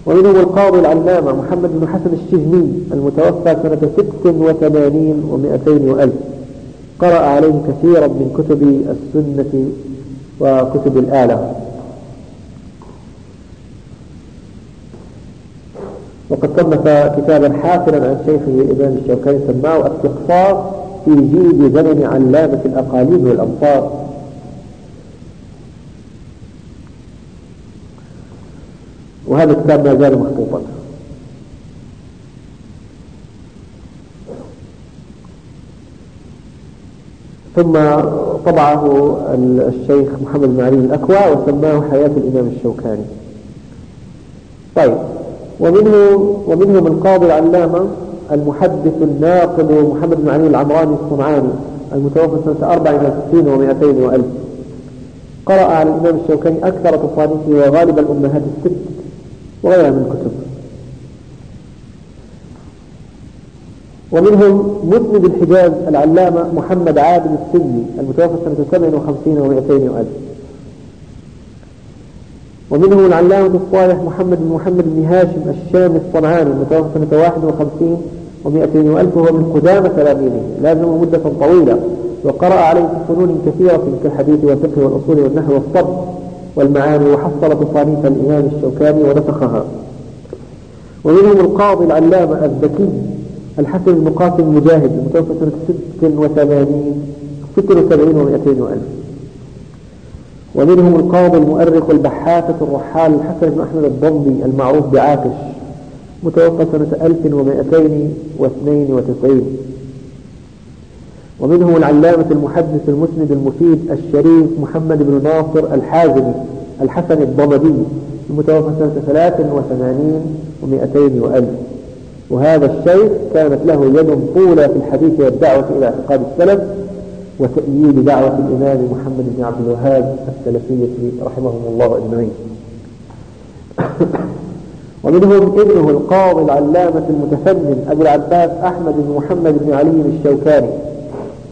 ومنهم القاضي العلامة محمد بن حسن الشجني المتوفى سنة ست وثمانين ومائتين وألف. قرأ عليه كثيرا من كتب السنة وكتب الآلة. وقد صنف كتابا حافلا عن شيخه الإمام الشوكاني سماه استقصاء في جيد زمن علامة الأقاليم والأمصار. وهذا الكتاب ما زال مخطوطا ثم طبعه الشيخ محمد علي الأكوى وسماه حياة الإمام الشوكاني. طيب. ومنه ومنهم القاضي العلامة المحدث الناقد محمد بن علي العمراني الصنعاني المتوفى سنة 64 و200 وألف. قرأ على الإمام الشوكاني أكثر تصانيفه وغالب الأمهات الست وغيرها من الكتب. ومنهم مسند الحجاز العلامة محمد عابد السجي المتوفى سنة 57 و200 وألف. ومنهم العلامة الصالح محمد بن محمد بن هاشم الشامي الصنعاني المتوفى سنة 51 و200 وألف وهو من قدامى تلاميذه لازم مدة طويلة. وقرأ عليه في فنون كثيرة كالحديث والفقه والأصول والنحو والصبر والمعاني وحصل تصانيف الإمام الشوكاني ونسخها ومنهم القاضي العلامة الذكي الحسن المقاتل المجاهد المتوفى سنة 86 76 و200 وألف. ومنهم القاضي المؤرخ البحاثة الرحال الحسن بن أحمد الضبي المعروف بعاكش متوفى سنة 1292 ومنهم العلامة المحدث المسند المفيد الشريف محمد بن ناصر الحازمي الحسن الضمدي المتوفى سنة 83 و200 وألف. وهذا الشيخ كانت له يد طولة في الحديث والدعوة إلى اعتقاد السلف وتأييد دعوة الإمام محمد بن عبد الوهاب السلفية رحمهم الله أجمعين. ومنهم ابنه القاضي العلامة المتفنن أبو العباس أحمد بن محمد بن علي الشوكاني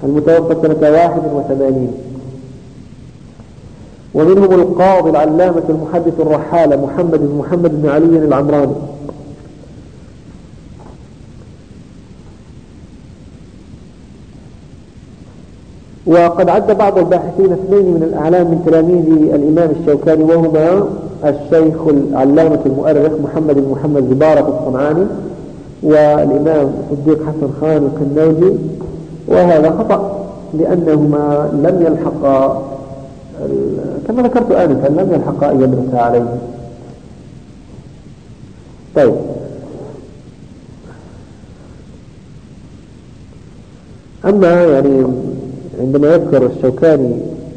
المتوفى سنة 81 ومنهم القاضي العلامة المحدث الرحالة محمد بن محمد بن علي العمراني. وقد عد بعض الباحثين اثنين من الأعلام من تلاميذ الإمام الشوكاني وهما الشيخ العلامة المؤرخ محمد بن محمد زبارة الصنعاني والإمام صديق حسن خان القنوجي. وهذا خطأ لأنهما لم يلحقا كما ذكرت آنفا لم يلحقا أن يدرسا عليه. طيب. أما يعني عندما يذكر الشوكاني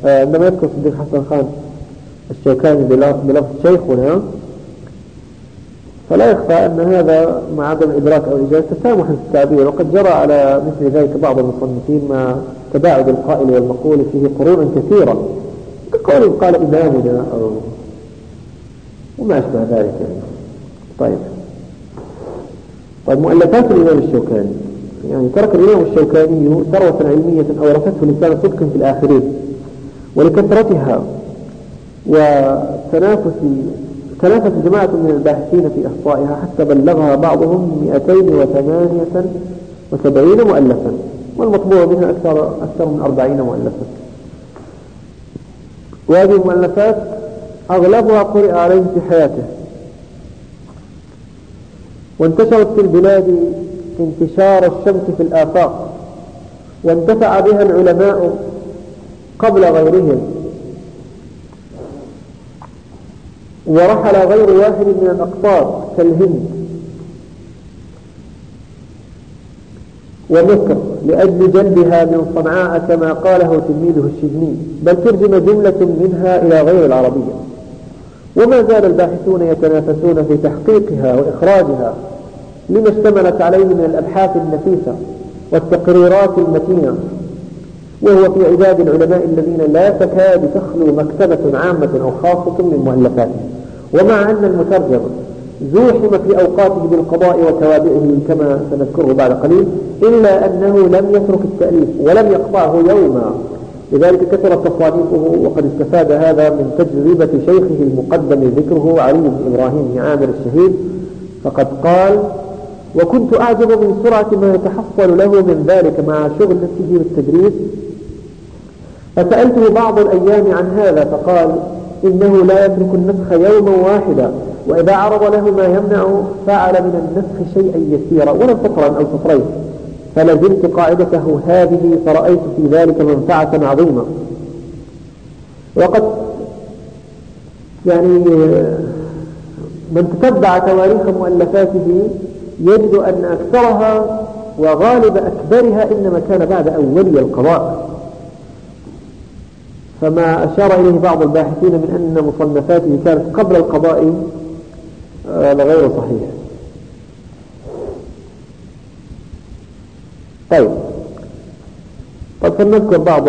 آه، عندما يذكر صديق حسن خان الشوكاني بلفظ شيخنا فلا يخفى أن هذا مع عدم الإدراك أو الإجازة تسامح في التعبير وقد جرى على مثل ذلك بعض المصنفين مع تباعد القائل والمقول فيه قرونا كثيرة. كقول قال إمامنا أو وما أشبه ذلك. يعني طيب. طيب مؤلفات الإمام الشوكاني. يعني ترك الإمام الشوكاني ثروة علمية أورثته لسان صدق في الآخرين ولكثرتها وتنافس تنافس جماعة من الباحثين في إحصائها حتى بلغها بعضهم 278 مؤلفا والمطبوع منها أكثر, أكثر من 40 مؤلفا. وهذه المؤلفات أغلبها قرئ عليه في حياته وانتشرت في البلاد انتشار الشمس في الآفاق وانتفع بها العلماء قبل غيرهم. ورحل غير واحد من الأقطار كالهند. ومصر لأجل جلبها من صنعاء كما قاله تلميذه الشجني بل ترجم جملة منها إلى غير العربية. وما زال الباحثون يتنافسون في تحقيقها وإخراجها. لما اشتملت عليه من الأبحاث النفيسة والتقريرات المتينة. وهو في عداد العلماء الذين لا تكاد تخلو مكتبة عامة أو خاصة من مؤلفاتهم ومع أن المترجم زوحم في أوقاته بالقضاء وتوابعه كما سنذكره بعد قليل إلا أنه لم يترك التأليف ولم يقطعه يوما. لذلك كثرت تصانيفه وقد استفاد هذا من تجربة شيخه المقدم ذكره علي بن إبراهيم عامر الشهيد. فقد قال وكنت أعجب من سرعة ما يتحصل له من ذلك مع شغل نفسه بالتدريس. فسألته بعض الأيام عن هذا فقال إنه لا يترك النسخ يوما واحدا وإذا عرض له ما يمنع فعل من النسخ شيئا يسيرا ولو سطرا أو سطرين فلزمت قاعدته هذه فرأيت في ذلك منفعة عظيمة. وقد يعني من تتبع تواريخ مؤلفاته يجد أن أكثرها وغالب أكبرها إنما كان بعد أولي القضاء. فما أشار إليه بعض الباحثين من أن مصنفاته كانت قبل القضاء آه، لغير صحيح. طيب. طيب فلنذكر بعض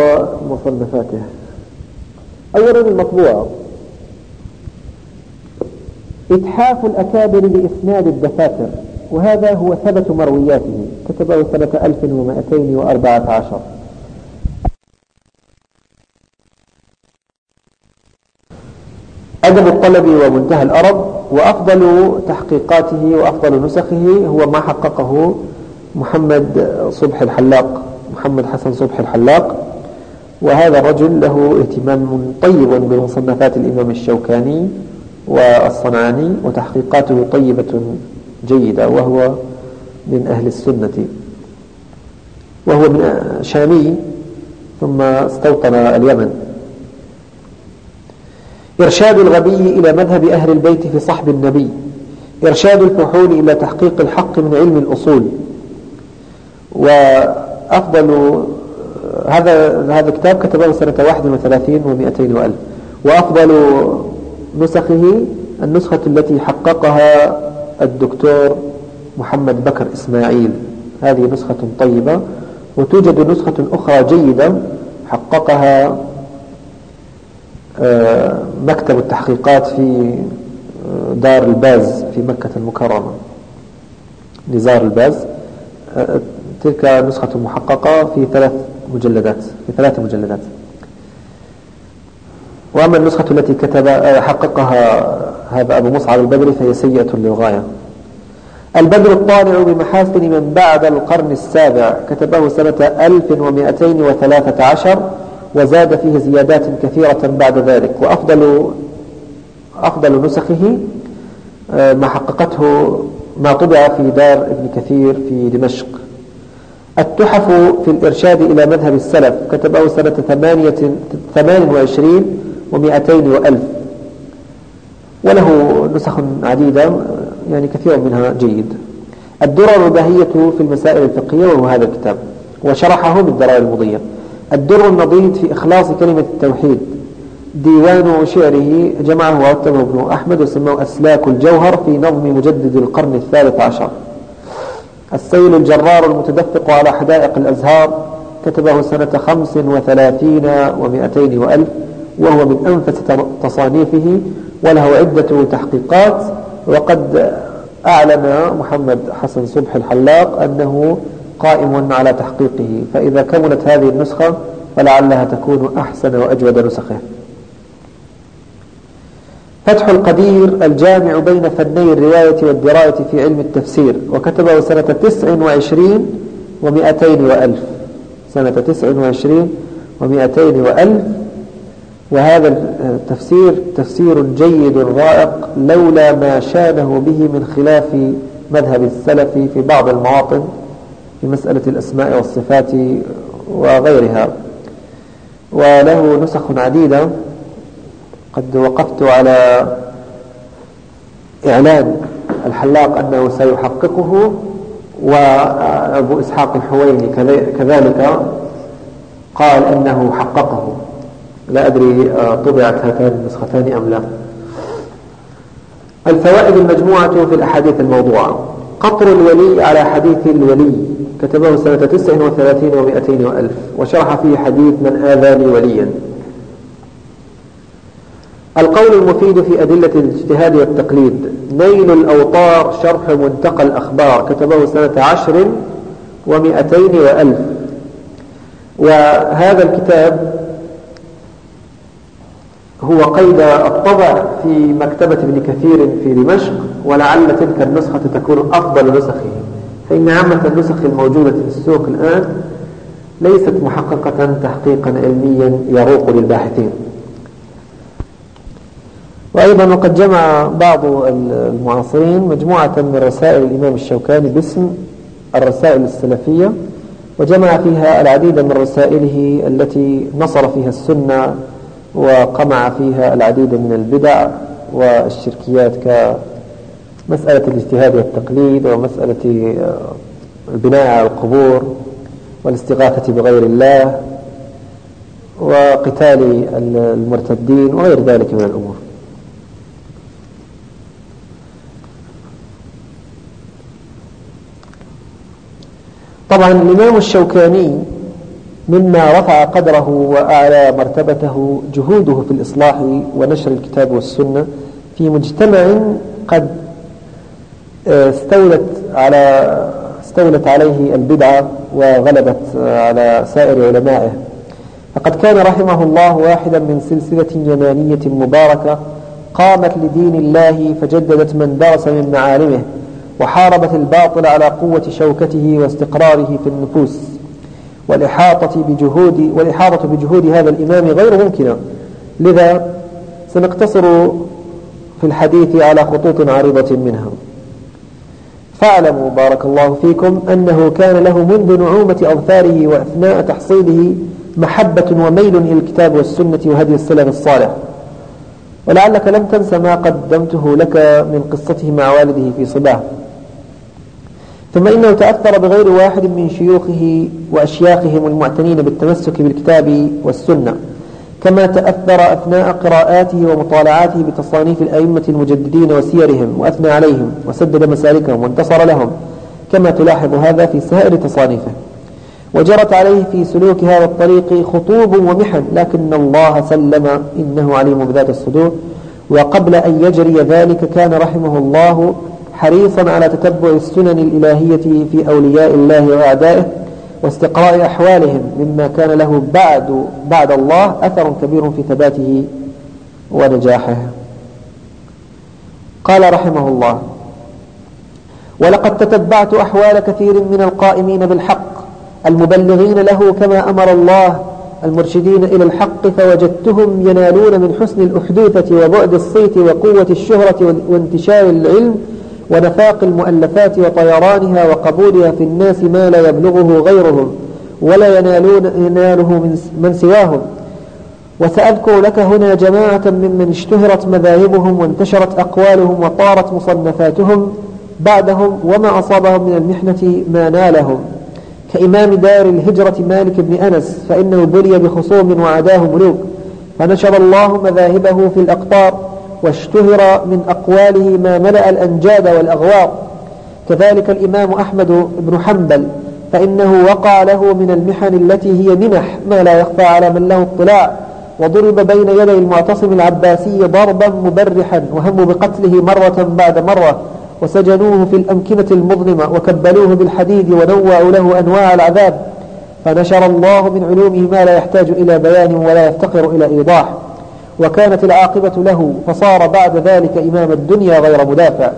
مصنفاته. أولا المطبوع. إتحاف الأكابر بإسناد الدفاتر. وهذا هو ثبت مروياته. كتبه سنة 1214 أدب الطلب ومنتهى الأرب وأفضل تحقيقاته وأفضل نسخه هو ما حققه محمد صبح الحلاق محمد حسن صبح الحلاق. وهذا الرجل له اهتمام طيب بمصنفات الإمام الشوكاني والصنعاني وتحقيقاته طيبة جيدة وهو من أهل السنة. وهو من شامي ثم استوطن اليمن. إرشاد الغبي إلى مذهب أهل البيت في صحب النبي. إرشاد الفحول إلى تحقيق الحق من علم الأصول. وأفضل هذا هذا الكتاب كتبه سنة 31 و200 وألف. وأفضل نسخه النسخة التي حققها الدكتور محمد بكر إسماعيل. هذه نسخة طيبة وتوجد نسخة أخرى جيدة حققها آه، مكتب التحقيقات في آه، دار الباز في مكة المكرمة. نزار الباز. آه، تلك نسخة محققة في ثلاث مجلدات في ثلاث مجلدات. وأما النسخة التي كتب حققها هذا أبو مصعب البدري فهي سيئة للغاية. البدر الطالع بمحاسن من بعد القرن السابع كتبه سنة 1213 وزاد فيه زيادات كثيرة بعد ذلك. وأفضل أفضل نسخه آه، ما حققته ما طبع في دار ابن كثير في دمشق. التحف في الإرشاد إلى مذهب السلف كتبه سنة ثمانية ثمان وعشرين ومئتين وألف. وله نسخ عديدة يعني كثير منها جيد. الدرر البهية في المسائل الفقهية وهو هذا الكتاب وشرحه بالدرائر المضية. الدر النضيد في إخلاص كلمة التوحيد. ديوان شعره جمعه ورتبه ابن أحمد وسماه أسلاك الجوهر في نظم مجدد القرن الثالث عشر. السيل الجرار المتدفق على حدائق الأزهار كتبه سنة خمس وثلاثين ومئتين وألف. وهو من أنفس تصانيفه وله عدة تحقيقات. وقد أعلن محمد حسن صبح الحلاق أنه قائم على تحقيقه. فإذا كملت هذه النسخة فلعلها تكون أحسن وأجود نسخه. فتح القدير الجامع بين فني الرواية والدراية في علم التفسير وكتبه سنة تسع وعشرين ومئتين وألف. سنة تسع وعشرين ومئتين وألف. وهذا التفسير تفسير جيد رائق لولا ما شانه به من خلاف مذهب السلف في بعض المواطن في مسألة الأسماء والصفات وغيرها. وله نسخ عديدة قد وقفت على إعلان الحلاق أنه سيحققه وأبو إسحاق الحويني كذلك قال أنه حققه. لا أدري آه، طبعت هاتان النسختان أم لا. الفوائد المجموعة في الأحاديث الموضوعة. قطر الولي على حديث الولي كتبه سنة تسع وثلاثين ومائتين وألف وشرح فيه حديث من آذى لي وليا. القول المفيد في أدلة الاجتهاد والتقليد نيل الأوطار شرح منتقى الأخبار كتبه سنة عشر ومائتين وألف. وهذا الكتاب هو قيد الطبع في مكتبة ابن كثير في دمشق ولعل تلك النسخة تكون أفضل نسخه. فإن عامة النسخ الموجودة في السوق الآن ليست محققة تحقيقا علميا يروق للباحثين. وأيضا وقد جمع بعض المعاصرين مجموعة من رسائل الإمام الشوكاني باسم الرسائل السلفية وجمع فيها العديد من رسائله التي نصر فيها السنة وقمع فيها العديد من البدع والشركيات كمسألة الاجتهاد والتقليد ومسألة البناء على القبور والاستغاثة بغير الله وقتال المرتدين وغير ذلك من الأمور. طبعا الإمام الشوكاني مما رفع قدره وأعلى مرتبته جهوده في الإصلاح ونشر الكتاب والسنة في مجتمع قد آه، استولت على استولت عليه البدعة وغلبت على سائر علمائه. فقد كان رحمه الله واحدا من سلسلة يمانية مباركة قامت لدين الله فجددت من درس من معالمه وحاربت الباطل على قوة شوكته واستقراره في النفوس. والإحاطة بجهود والإحاطة بجهود هذا الإمام غير ممكنة. لذا سنقتصر في الحديث على خطوط عريضة منها. فاعلموا بارك الله فيكم أنه كان له منذ نعومة أظفاره وأثناء تحصيله محبة وميل إلى الكتاب والسنة وهدي السلف الصالح. ولعلك لم تنس ما قدمته لك من قصته مع والده في صباه ثم إنه تأثر بغير واحد من شيوخه وأشياخهم المعتنين بالتمسك بالكتاب والسنة كما تأثر أثناء قراءاته ومطالعاته بتصانيف الأئمة المجددين وسيرهم وأثنى عليهم وسدد مسالكهم وانتصر لهم كما تلاحظ هذا في سائر تصانيفه. وجرت عليه في سلوك هذا الطريق خطوب ومحن لكن الله سلم إنه عليم بذات الصدور وقبل أن يجري ذلك كان رحمه الله حريصا على تتبع السنن الإلهية في أولياء الله وأعدائه واستقراء أحوالهم مما كان له بعد بعد الله أثر كبير في ثباته ونجاحه. قال رحمه الله ولقد تتبعت أحوال كثير من القائمين بالحق المبلغين له كما أمر الله المرشدين إلى الحق فوجدتهم ينالون من حسن الأحدوثة وبعد الصيت وقوة الشهرة وانتشار العلم ونفاق المؤلفات وطيرانها وقبولها في الناس ما لا يبلغه غيرهم ولا ينالون يناله من, من سواهم. وسأذكر لك هنا جماعة ممن اشتهرت مذاهبهم وانتشرت أقوالهم وطارت مصنفاتهم بعدهم وما أصابهم من المحنة ما نالهم. كإمام دار الهجرة مالك بن أنس فإنه بلي بخصوم وعداه ملوك. فنشر الله مذاهبه في الأقطار واشتهر من أقواله ما ملأ الأنجاد والأغواط كذلك الإمام أحمد بن حنبل فإنه وقع له من المحن التي هي منح ما لا يخفى على من له اطلاع وضرب بين يدي المعتصم العباسي ضربا مبرحا وهموا بقتله مرة بعد مرة وسجنوه في الأمكنة المظلمة وكبلوه بالحديد ونوعوا له أنواع العذاب. فنشر الله من علومه ما لا يحتاج إلى بيان ولا يفتقر إلى إيضاح. وكانت العاقبة له فصار بعد ذلك إمام الدنيا غير مدافع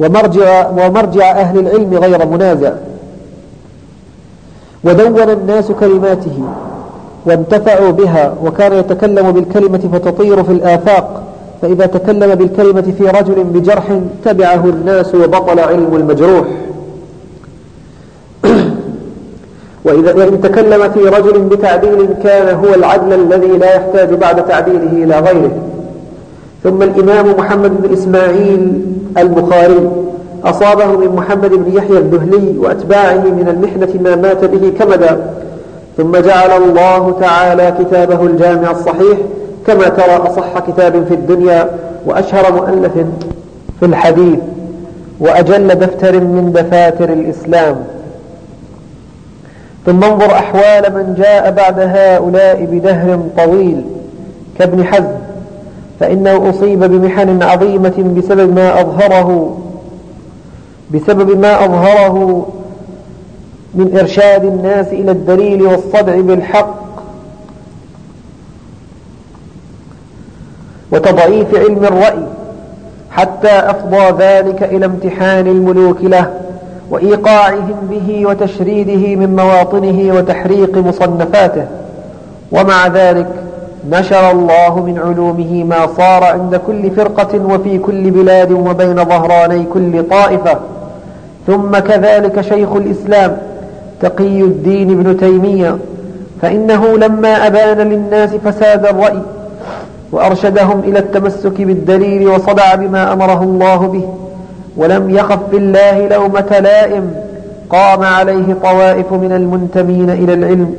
ومرجع, ومرجع أهل العلم غير منازع. ودون الناس كلماته وانتفعوا بها وكان يتكلم بالكلمة فتطير في الآفاق فإذا تكلم بالكلمة في رجل بجرح تبعه الناس وبطل علم المجروح. وإذا وإن تكلم في رجل بتعديل كان هو العدل الذي لا يحتاج بعد تعديله إلى غيره. ثم الإمام محمد بن إسماعيل البخاري أصابه من محمد بن يحيى الدهلي وأتباعه من المحنة ما مات به كمدا. ثم جعل الله تعالى كتابه الجامع الصحيح كما ترى أصح كتاب في الدنيا وأشهر مؤلف في الحديث. وأجل دفتر من دفاتر الإسلام. ثم انظر أحوال من جاء بعد هؤلاء بدهر طويل كابن حزم فإنه أصيب بمحن عظيمة بسبب ما أظهره بسبب ما أظهره من إرشاد الناس إلى الدليل والصدع بالحق. وتضعيف علم الرأي حتى أفضى ذلك إلى امتحان الملوك له. وإيقاعهم به وتشريده من مواطنه وتحريق مصنفاته. ومع ذلك نشر الله من علومه ما صار عند كل فرقة وفي كل بلاد وبين ظهراني كل طائفة. ثم كذلك شيخ الإسلام تقي الدين ابن تيمية فإنه لما أبان للناس فساد الرأي وأرشدهم إلى التمسك بالدليل وصدع بما أمره الله به. ولم يخف في الله لومة لائم قام عليه طوائف من المنتمين إلى العلم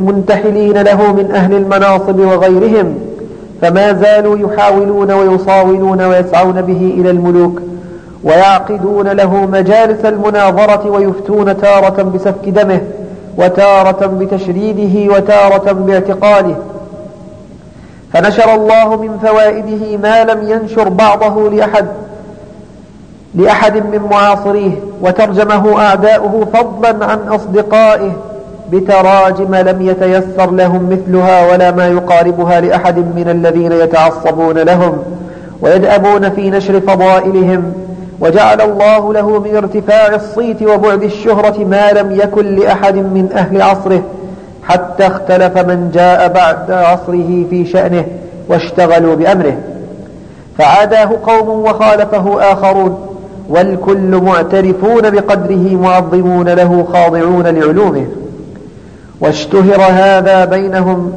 المنتحلين له من أهل المناصب وغيرهم فما زالوا يحاولون ويصاولون ويسعون به إلى الملوك ويعقدون له مجالس المناظرة ويفتون تارة بسفك دمه وتارة بتشريده وتارة باعتقاله فنشر الله من فوائده ما لم ينشر بعضه لأحد. لأحد من معاصريه وترجمه أعداؤه فضلا عن أصدقائه بتراجم لم يتيسر لهم مثلها ولا ما يقاربها لأحد من الذين يتعصبون لهم ويدأبون في نشر فضائلهم وجعل الله له من ارتفاع الصيت وبعد الشهرة ما لم يكن لأحد من أهل عصره حتى اختلف من جاء بعد عصره في شأنه واشتغلوا بأمره. فعاداه قوم وخالفه آخرون. والكل معترفون بقدره معظمون له خاضعون لعلومه. واشتهر هذا بينهم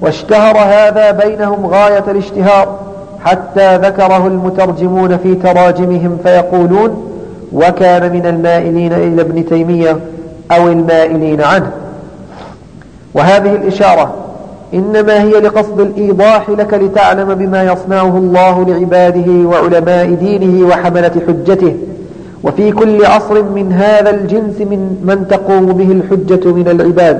واشتهر هذا بينهم غاية الاشتهار حتى ذكره المترجمون في تراجمهم فيقولون وكان من المائلين إلى ابن تيمية أو المائلين عنه. وهذه الإشارة إنما هي لقصد الإيضاح لك لتعلم بما يصنعه الله لعباده وعلماء دينه وحملة حجته. وفي كل عصر من هذا الجنس من من تقوم به الحجة من العباد.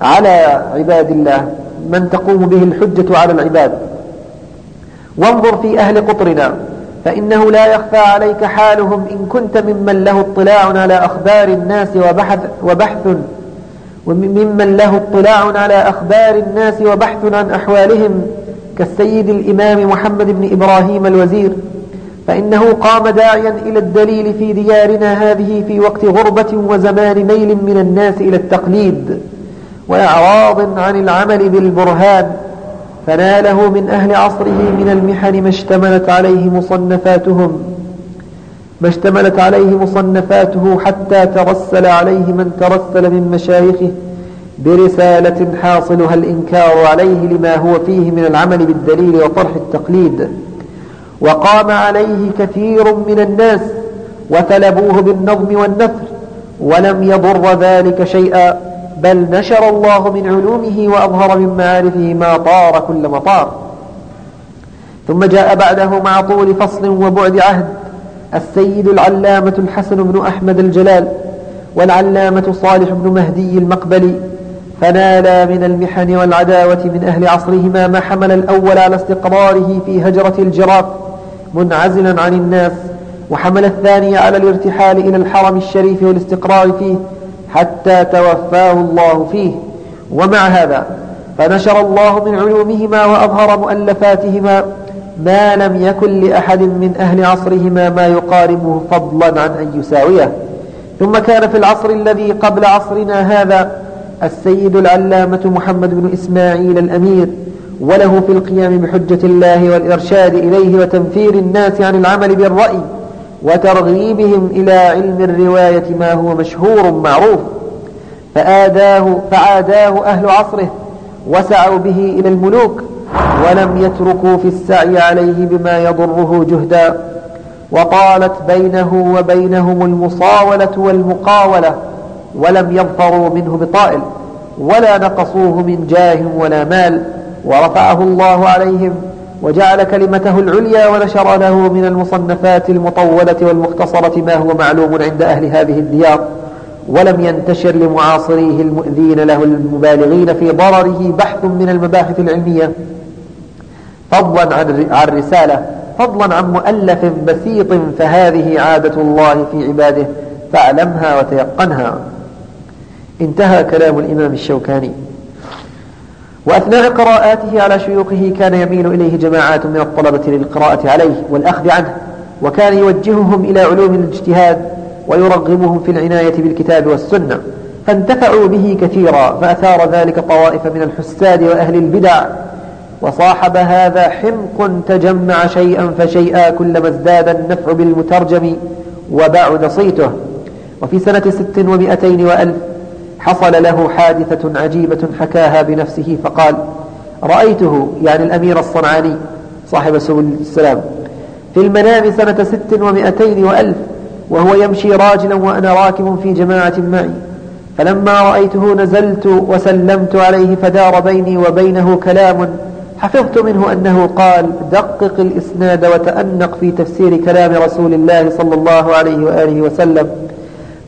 على عباد الله من تقوم به الحجة على العباد. وانظر في أهل قطرنا فإنه لا يخفى عليك حالهم إن كنت ممن له اطلاع على أخبار الناس وبحث, وبحث وممن له اطلاع على أخبار الناس وبحث عن أحوالهم كالسيد الإمام محمد بن إبراهيم الوزير فإنه قام داعيا إلى الدليل في ديارنا هذه في وقت غربة وزمان ميل من الناس إلى التقليد وإعراض عن العمل بالبرهان فناله من أهل عصره من المحن ما اشتملت عليه مصنفاتهم. ما اشتملت عليه مصنفاته حتى ترسل عليه من ترسل من مشايخه برسالة حاصلها الإنكار عليه لما هو فيه من العمل بالدليل وطرح التقليد. وقام عليه كثير من الناس وثلبوه بالنظم والنثر ولم يضر ذلك شيئا بل نشر الله من علومه وأظهر من معارفه ما طار كل مطار. ثم جاء بعده مع طول فصل وبعد عهد السيد العلامة الحسن بن أحمد الجلال والعلامة صالح بن مهدي المقبلي فنالا من المحن والعداوة من أهل عصرهما ما حمل الأول على استقراره في هجرة الجراف منعزلا عن الناس وحمل الثاني على الارتحال إلى الحرم الشريف والاستقرار فيه حتى توفاه الله فيه. ومع هذا فنشر الله من علومهما وأظهر مؤلفاتهما ما لم يكن لأحد من أهل عصرهما ما يقاربه فضلا عن أن يساويه. ثم كان في العصر الذي قبل عصرنا هذا السيد العلامة محمد بن إسماعيل الأمير وله في القيام بحجة الله والإرشاد إليه وتنفير الناس عن العمل بالرأي وترغيبهم إلى علم الرواية ما هو مشهور معروف. فآداه فعاداه أهل عصره وسعوا به إلى الملوك. ولم يتركوا في السعي عليه بما يضره جهدا وطالت بينه وبينهم المصاولة والمقاولة ولم يظفروا منه بطائل ولا نقصوه من جاه ولا مال ورفعه الله عليهم وجعل كلمته العليا ونشر له من المصنفات المطولة والمختصرة ما هو معلوم عند أهل هذه الديار ولم ينتشر لمعاصريه المؤذين له المبالغين في ضرره بحث من المباحث العلمية. فضلا عن الرسالة فضلا عن مؤلف بسيط فهذه عادة الله في عباده فاعلمها وتيقنها. انتهى كلام الإمام الشوكاني. وأثناء قراءاته على شيوخه كان يميل إليه جماعات من الطلبة للقراءة عليه والأخذ عنه وكان يوجههم إلى علوم الاجتهاد ويرغبهم في العناية بالكتاب والسنة فانتفعوا به كثيرا فأثار ذلك طوائف من الحساد وأهل البدع. وصاحب هذا حمق تجمع شيئا فشيئا كلما ازداد النفع بالمترجم وبعد صيته. وفي سنة ست ومئتين وألف حصل له حادثة عجيبة حكاها بنفسه فقال رأيته يعني الأمير الصنعاني صاحب سبل السلام في المنام سنة ست ومئتين وألف وهو يمشي راجلا وأنا راكب في جماعة معي. فلما رأيته نزلت وسلمت عليه فدار بيني وبينه كلام حفظت منه أنه قال دقق الإسناد وتأنق في تفسير كلام رسول الله صلى الله عليه وآله وسلم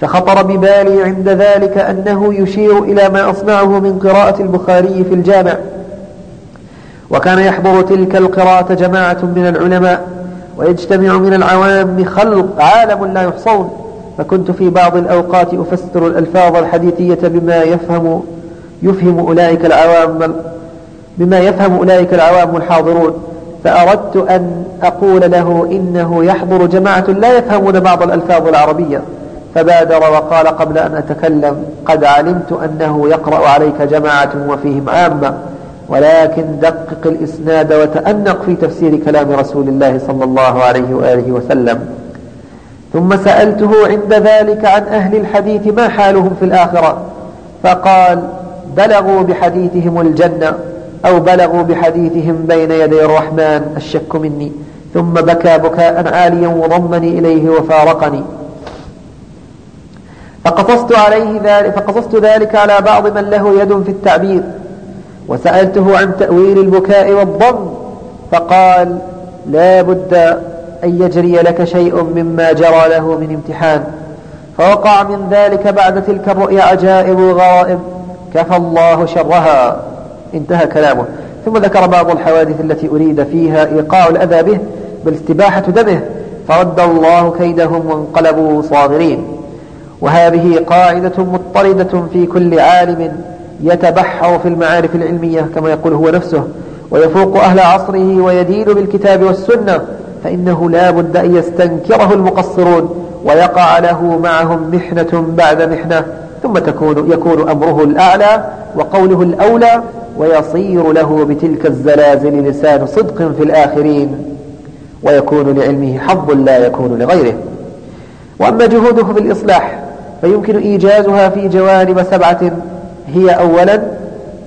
فخطر ببالي عند ذلك أنه يشير إلى ما أصنعه من قراءة البخاري في الجامع. وكان يحضر تلك القراءة جماعة من العلماء ويجتمع من العوام خلق عالم لا يحصون فكنت في بعض الأوقات أفسر الألفاظ الحديثية بما يفهم يفهم أولئك العوام بما يفهم أولئك العوام الحاضرون فأردت أن أقول له إنه يحضر جماعة لا يفهمون بعض الألفاظ العربية. فبادر وقال قبل أن أتكلم قد علمت أنه يقرأ عليك جماعة وفيهم عامة ولكن دقق الإسناد وتأنق في تفسير كلام رسول الله صلى الله عليه وآله وسلم. ثم سألته عند ذلك عن أهل الحديث ما حالهم في الآخرة فقال بلغوا بحديثهم الجنة. أو بلغوا بحديثهم بين يدي الرحمن الشك مني. ثم بكى بكاء عاليا وضمني إليه وفارقني. فقصصت عليه ذلك فقصصت ذلك على بعض من له يد في التعبير. وسألته عن تأويل البكاء والضم فقال لا بد أن يجري لك شيء مما جرى له من امتحان. فوقع من ذلك بعد تلك الرؤيا عجائب وغرائب كفى الله شرها. انتهى كلامه. ثم ذكر بعض الحوادث التي أريد فيها إيقاع الأذى به بل استباحة دمه فرد الله كيدهم وانقلبوا صاغرين. وهذه قاعدة مضطردة في كل عالم يتبحر في المعارف العلمية كما يقول هو نفسه ويفوق أهل عصره ويدين بالكتاب والسنة فإنه لا بد أن يستنكره المقصرون ويقع له معهم محنة بعد محنة ثم تكون يكون أمره الأعلى وقوله الأولى ويصير له بتلك الزلازل لسان صدق في الآخرين ويكون لعلمه حظ لا يكون لغيره. وأما جهوده في الإصلاح فيمكن إيجازها في جوانب سبعة هي أولا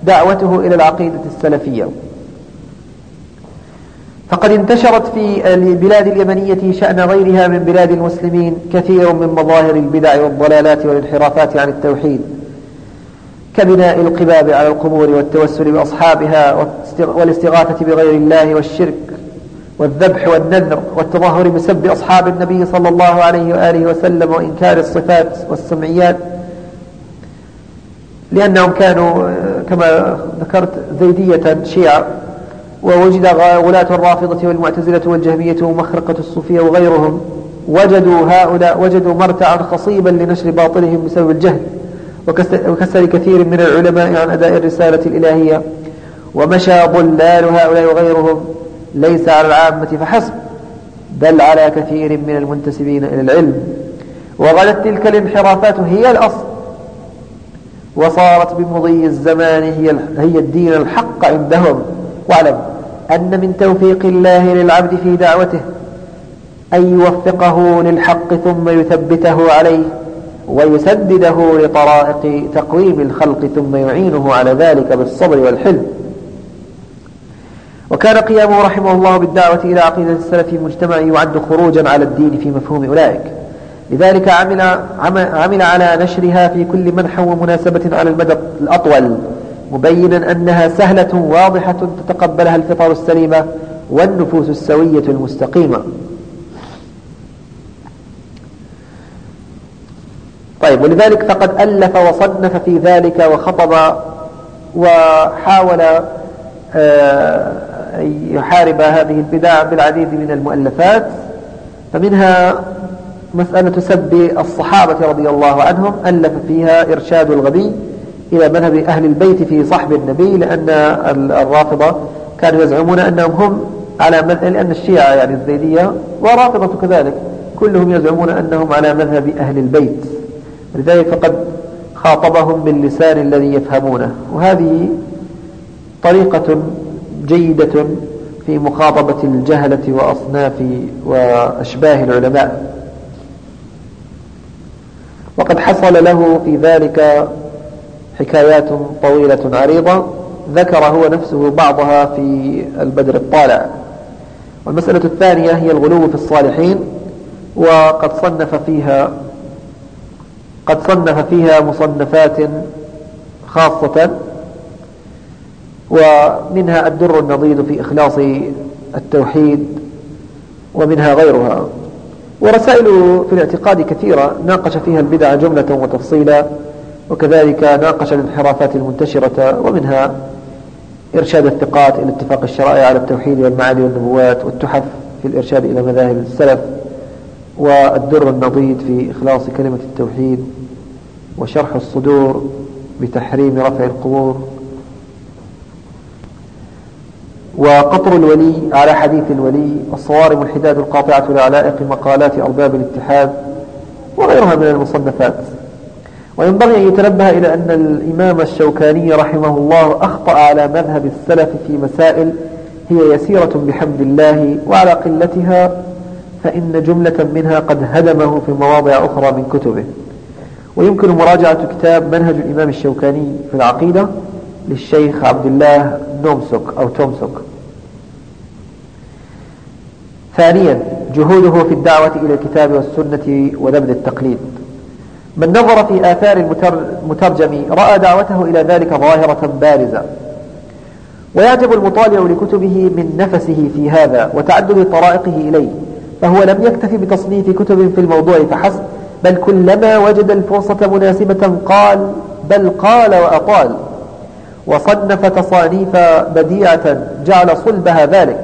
دعوته إلى العقيدة السلفية. فقد انتشرت في البلاد اليمنية شأن غيرها من بلاد المسلمين كثير من مظاهر البدع والضلالات والانحرافات عن التوحيد. كبناء القباب على القبور والتوسل بأصحابها والاستغاثة بغير الله والشرك والذبح والنذر والتظاهر بسب أصحاب النبي صلى الله عليه وآله وسلم وإنكار الصفات والسمعيات. لأنهم كانوا كما ذكرت زيدية شيعة ووجد غلاة الرافضة والمعتزلة والجهمية ومخرقة الصوفية وغيرهم. وجدوا هؤلاء وجدوا مرتعا خصيبا لنشر باطلهم بسبب الجهل. وكسر كثير من العلماء عن أداء الرسالة الإلهية. ومشى ضلال هؤلاء وغيرهم. ليس على العامة فحسب بل على كثير من المنتسبين إلى العلم. وغلت تلك الانحرافات هي الأصل. وصارت بمضي الزمان هي هي الدين الحق عندهم. واعلم أن من توفيق الله للعبد في دعوته أن يوفقه للحق ثم يثبته عليه. ويسدده لطرائق تقويم الخلق ثم يعينه على ذلك بالصبر والحلم. وكان قيامه رحمه الله بالدعوة إلى عقيدة السلف المجتمع يعد خروجا على الدين في مفهوم أولئك. لذلك عمل, عمل على نشرها في كل منحى ومناسبة على المدى الأطول مبينا أنها سهلة واضحة تتقبلها الفطر السليمة والنفوس السوية المستقيمة. طيب ولذلك فقد ألف وصنف في ذلك وخطب وحاول آه، يحارب هذه البدع بالعديد من المؤلفات. فمنها مسألة سب الصحابة رضي الله عنهم ألف فيها إرشاد الغبي إلى مذهب أهل البيت في صحب النبي لأن الرافضة كانوا يزعمون أنهم هم على مذهب لأن الشيعة يعني الزيدية ورافضة كذلك كلهم يزعمون أنهم على مذهب أهل البيت. لذلك فقد خاطبهم باللسان الذي يفهمونه. وهذه طريقة جيدة في مخاطبة الجهلة وأصناف وأشباه العلماء. وقد حصل له في ذلك حكايات طويلة عريضة. ذكر هو نفسه بعضها في البدر الطالع. والمسألة الثانية هي الغلو في الصالحين وقد صنف فيها قد صنف فيها مصنفات خاصة ومنها الدر النضيد في إخلاص التوحيد ومنها غيرها. ورسائل في الاعتقاد كثيرة ناقش فيها البدع جملة وتفصيلا وكذلك ناقش الانحرافات المنتشرة ومنها إرشاد الثقات إلى اتفاق الشرائع على التوحيد والمعاني والنبوات والتحف في الإرشاد إلى مذاهب السلف. والدر النضيد في إخلاص كلمة التوحيد وشرح الصدور بتحريم رفع القبور. وقطر الولي على حديث الولي الصوارم الحداد القاطعة لعلائق مقالات أرباب الاتحاد وغيرها من المصنفات. وينبغي أن يتنبه إلى أن الإمام الشوكاني رحمه الله أخطأ على مذهب السلف في مسائل هي يسيرة بحمد الله وعلى قلتها فإن جملة منها قد هدمه في مواضع أخرى من كتبه. ويمكن مراجعة كتاب منهج الإمام الشوكاني في العقيدة للشيخ عبد الله نومسك أو تومسك ثانيا جهوده في الدعوة إلى الكتاب والسنة ونبذ التقليد. من نظر في آثار المترجم رأى دعوته إلى ذلك ظاهرة بارزة. ويعجب المطالع لكتبه من نفسه في هذا وتعدد طرائقه إليه. فهو لم يكتف بتصنيف كتب في الموضوع فحسب. بل كلما وجد الفرصة مناسبة قال بل قال وأطال وصنف تصانيف بديعة جعل صلبها ذلك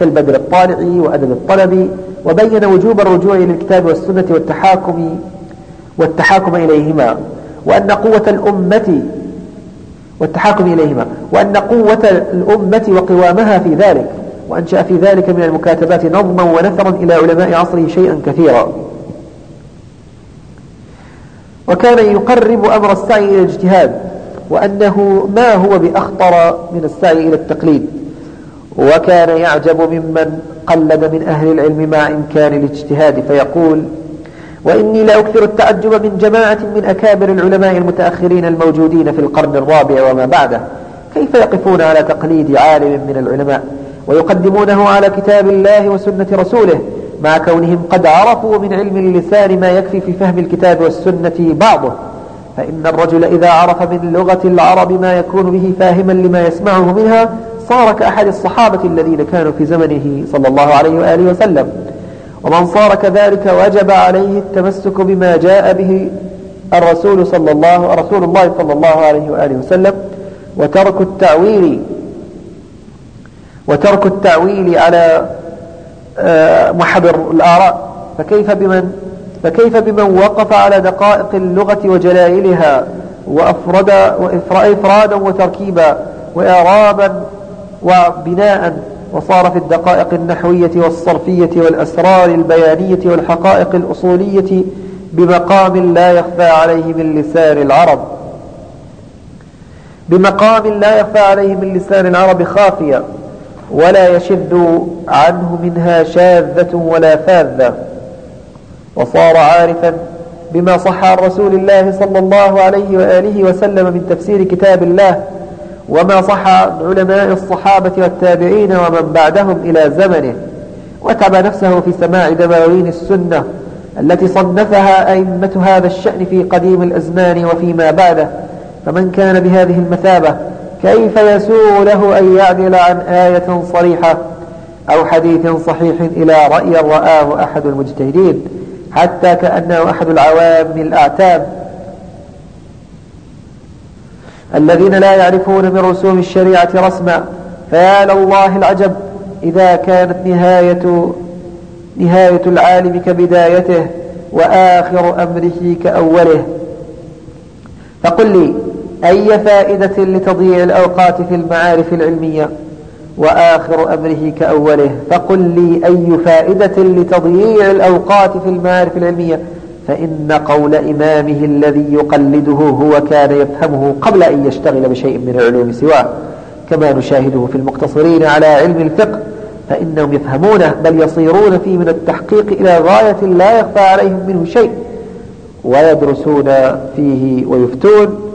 كالبدر الطالع وأدب الطلب وبين وجوب الرجوع للكتاب والسنة والتحاكم والتحاكم إليهما وأن قوة الأمة والتحاكم إليهما وأن قوة الأمة وقوامها في ذلك. وأنشأ في ذلك من المكاتبات نظما ونثرا إلى علماء عصره شيئا كثيرا. وكان يقرب أمر السعي إلى الاجتهاد وأنه ما هو بأخطر من السعي إلى التقليد. وكان يعجب ممن قلد من أهل العلم مع إمكان الاجتهاد فيقول وإني لأكثر التعجب من جماعة من أكابر العلماء المتأخرين الموجودين في القرن الرابع وما بعده. كيف يقفون على تقليد عالم من العلماء؟ ويقدمونه على كتاب الله وسنة رسوله مع كونهم قد عرفوا من علم اللسان ما يكفي في فهم الكتاب والسنة بعضه. فإن الرجل إذا عرف من لغة العرب ما يكون به فاهما لما يسمعه منها صار كأحد الصحابة الذين كانوا في زمنه صلى الله عليه وآله وسلم. ومن صار كذلك وجب عليه التمسك بما جاء به الرسول صلى الله رسول الله صلى الله عليه وآله وسلم وترك التعويل وترك التعويل على آه، محبر الآراء. فكيف بمن؟ فكيف بمن وقف على دقائق اللغة وجلائلها وأفرد وإفرادا وتركيبا وإعرابا وبناء وصار في الدقائق النحوية والصرفية والأسرار البيانية والحقائق الأصولية بمقام لا يخفى عليه من لسان العرب. بمقام لا يخفى عليه من لسان العرب خافيا ولا يشذ عنه منها شاذة ولا فاذة. وصار عارفا بما صح عن رسول الله صلى الله عليه وآله وسلم من تفسير كتاب الله وما صح عن علماء الصحابة والتابعين ومن بعدهم إلى زمنه. وتعب نفسه في سماع دواوين السنة التي صنفها أئمة هذا الشأن في قديم الأزمان وفيما بعده. فمن كان بهذه المثابة كيف يسوغ له أن يعدل عن آية صريحة أو حديث صحيح إلى رأي رآه أحد المجتهدين حتى كأنه أحد العوام الأعتاب الذين لا يعرفون من رسوم الشريعة رسما فيا لله العجب إذا كانت نهاية نهاية العالم كبدايته وآخر أمره كأوله فقل لي أي فائدة لتضييع الأوقات في المعارف العلمية وآخر أمره كأوله. فقل لي أي فائدة لتضييع الأوقات في المعارف العلمية. فإن قول إمامه الذي يقلده هو كان يفهمه قبل أن يشتغل بشيء من العلوم سواه. كما نشاهده في المقتصرين على علم الفقه. فإنهم يفهمونه بل يصيرون فيه من التحقيق إلى غاية لا يخفى عليهم منه شيء. ويدرسون فيه ويفتون.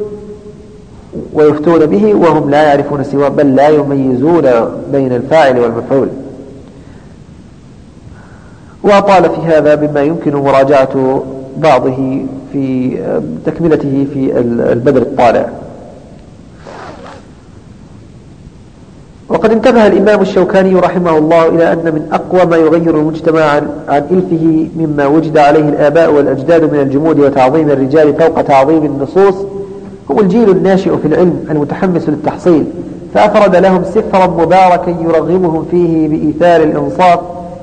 ويفتون به وهم لا يعرفون سواه بل لا يميزون بين الفاعل والمفعول. وأطال في هذا مما يمكن مراجعة بعضه في تكملته في البدر الطالع. وقد انتبه الإمام الشوكاني رحمه الله إلى أن من أقوى ما يغير المجتمع عن, عن إلفه مما وجد عليه الآباء والأجداد من الجمود وتعظيم الرجال فوق تعظيم النصوص هم الجيل الناشئ في العلم المتحمس للتحصيل فأفرد لهم سفرا مباركا يرغبهم فيه بإيثار الإنصاف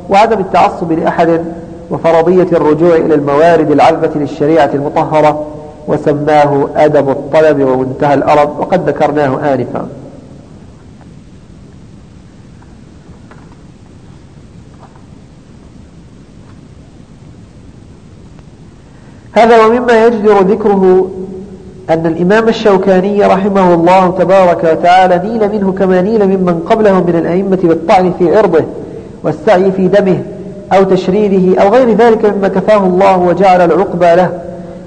وعدم التعصب لأحد وفرضية الرجوع إلى الموارد العذبة للشريعة المطهرة وسماه أدب الطلب ومنتهى الأرب وقد ذكرناه آنفا. هذا ومما يجدر ذكره أن الإمام الشوكاني رحمه الله تبارك وتعالى نيل منه كما نيل ممن قبله من الأئمة بالطعن في عرضه والسعي في دمه أو تشريده أو غير ذلك مما كفاه الله وجعل العقبى له.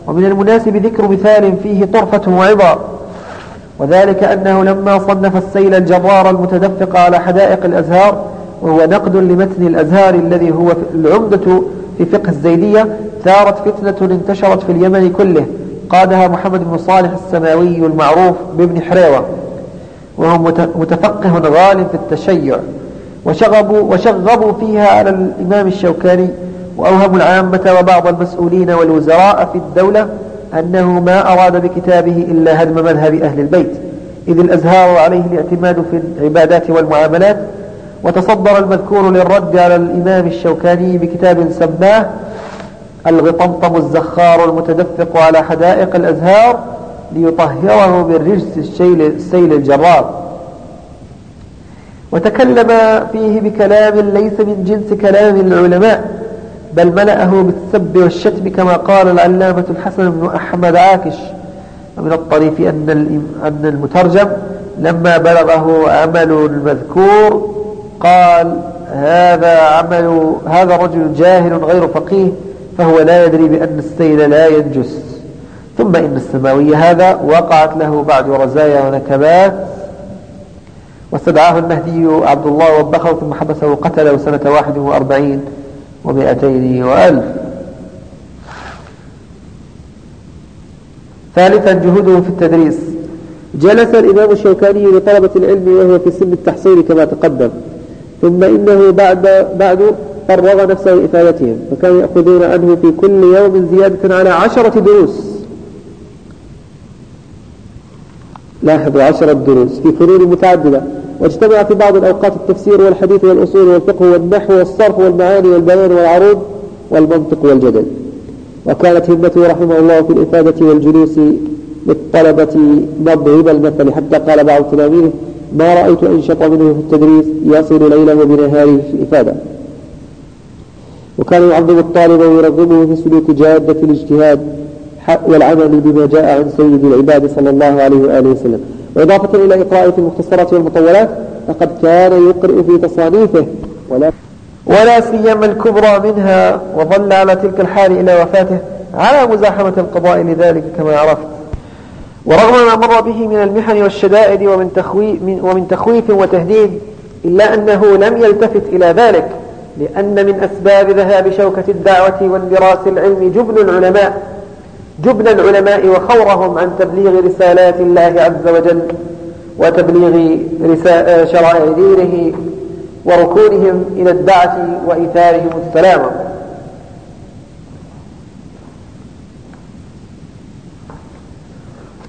ومن المناسب ذكر مثال فيه طرفة وعظة. وذلك أنه لما صنف السيل الجرار المتدفق على حدائق الأزهار وهو نقد لمتن الأزهار الذي هو العمدة في فقه الزيدية ثارت فتنة انتشرت في اليمن كله. قادها محمد بن صالح السماوي المعروف بابن حريوة وهو متفقه غال في التشيع وشغبوا, وشغبوا فيها على الإمام الشوكاني وأوهموا العامة وبعض المسؤولين والوزراء في الدولة أنه ما أراد بكتابه إلا هدم مذهب أهل البيت إذ الأزهار عليه الاعتماد في العبادات والمعاملات وتصدر المذكور للرد على الإمام الشوكاني بكتاب سماه الغطمطم الزخار المتدفق على حدائق الأزهار ليطهره بالرجس السيل, السيل الجرار وتكلم فيه بكلام ليس من جنس كلام العلماء بل ملأه بالسب والشتم كما قال العلامة الحسن بن أحمد عاكش. ومن الطريف أن المترجم لما بلغه عمل المذكور قال هذا عمل هذا رجل جاهل غير فقيه فهو لا يدري بأن السيل لا ينجس. ثم إن السماوي هذا وقعت له بعد رزايا ونكبات واستدعاه المهدي عبد الله وبخه ثم حبسه وقتله سنة واحد وأربعين ومائتين وألف. ثالثا جهوده في التدريس. جلس الإمام الشوكاني لطلبة العلم وهو في سن التحصيل كما تقدم. ثم إنه بعد بعد فرغ نفسه لإفادتهم فكانوا يأخذون عنه في كل يوم زيادة على عشرة دروس. لاحظوا عشرة دروس في فنون متعددة. واجتمع في بعض الأوقات التفسير والحديث والأصول والفقه والنحو والصرف والمعاني والبيان والعروض والمنطق والجدل. وكانت همته رحمه الله في الإفادة والجلوس للطلبة مضرب المثل. حتى قال بعض تلاميذه ما رأيت أنشط منه في التدريس يصل ليله بنهاره في الإفادة. وكان يعظم الطالب ويرغبه في سلوك جادة الاجتهاد والعمل بما جاء عن سيد العباد صلى الله عليه وآله وسلم. وإضافة إلى إقراءة في المختصرات والمطولات فقد كان يقرئ في تصانيفه ولا ولا سيما الكبرى منها وظل على تلك الحال إلى وفاته على مزاحمة القضاء لذلك كما عرفت. ورغم ما مر به من المحن والشدائد ومن تخويف, ومن تخويف وتهديد إلا أنه لم يلتفت إلى ذلك. لأن من أسباب ذهاب شوكة الدعوة واندراس العلم جبن العلماء جبن العلماء وخورهم عن تبليغ رسالات الله عز وجل وتبليغ شرائع دينه وركونهم إلى الدعة وإيثارهم السلامة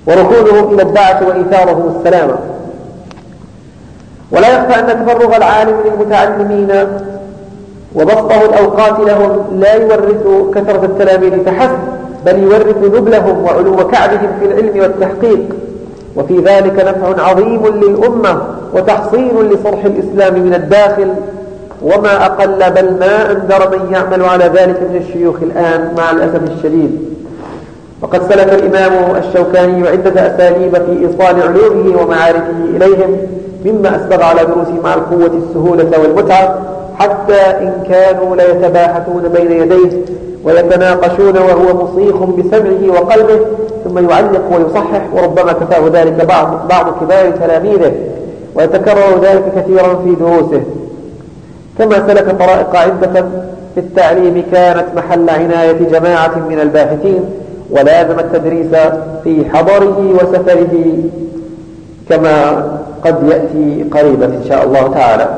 وركونهم إلى الدعة وإيثارهم السلامة ولا يخفى أن تفرغ العالم للمتعلمين وبسطه الأوقات لهم لا يورث كثرة التلاميذ فحسب بل يورث نبلهم وعلو كعبهم في العلم والتحقيق. وفي ذلك نفع عظيم للأمة وتحصين لصرح الإسلام من الداخل. وما أقل بل ما أنذر من يعمل على ذلك من الشيوخ الآن مع الأسف الشديد. وقد سلك الإمام الشوكاني عدة أساليب في إيصال علومه ومعارفه إليهم مما أسبغ على دروسه مع القوة السهولة والمتعة. حتى إن كانوا ليتباحثون بين يديه ويتناقشون وهو مصيخ بسمعه وقلبه ثم يعلق ويصحح وربما كفاه ذلك بعض, بعض كبار تلاميذه ويتكرر ذلك كثيرا في دروسه. كما سلك طرائق عدة في التعليم كانت محل عناية جماعة من الباحثين ولازم التدريس في حضره وسفره كما قد يأتي قريبا إن شاء الله تعالى.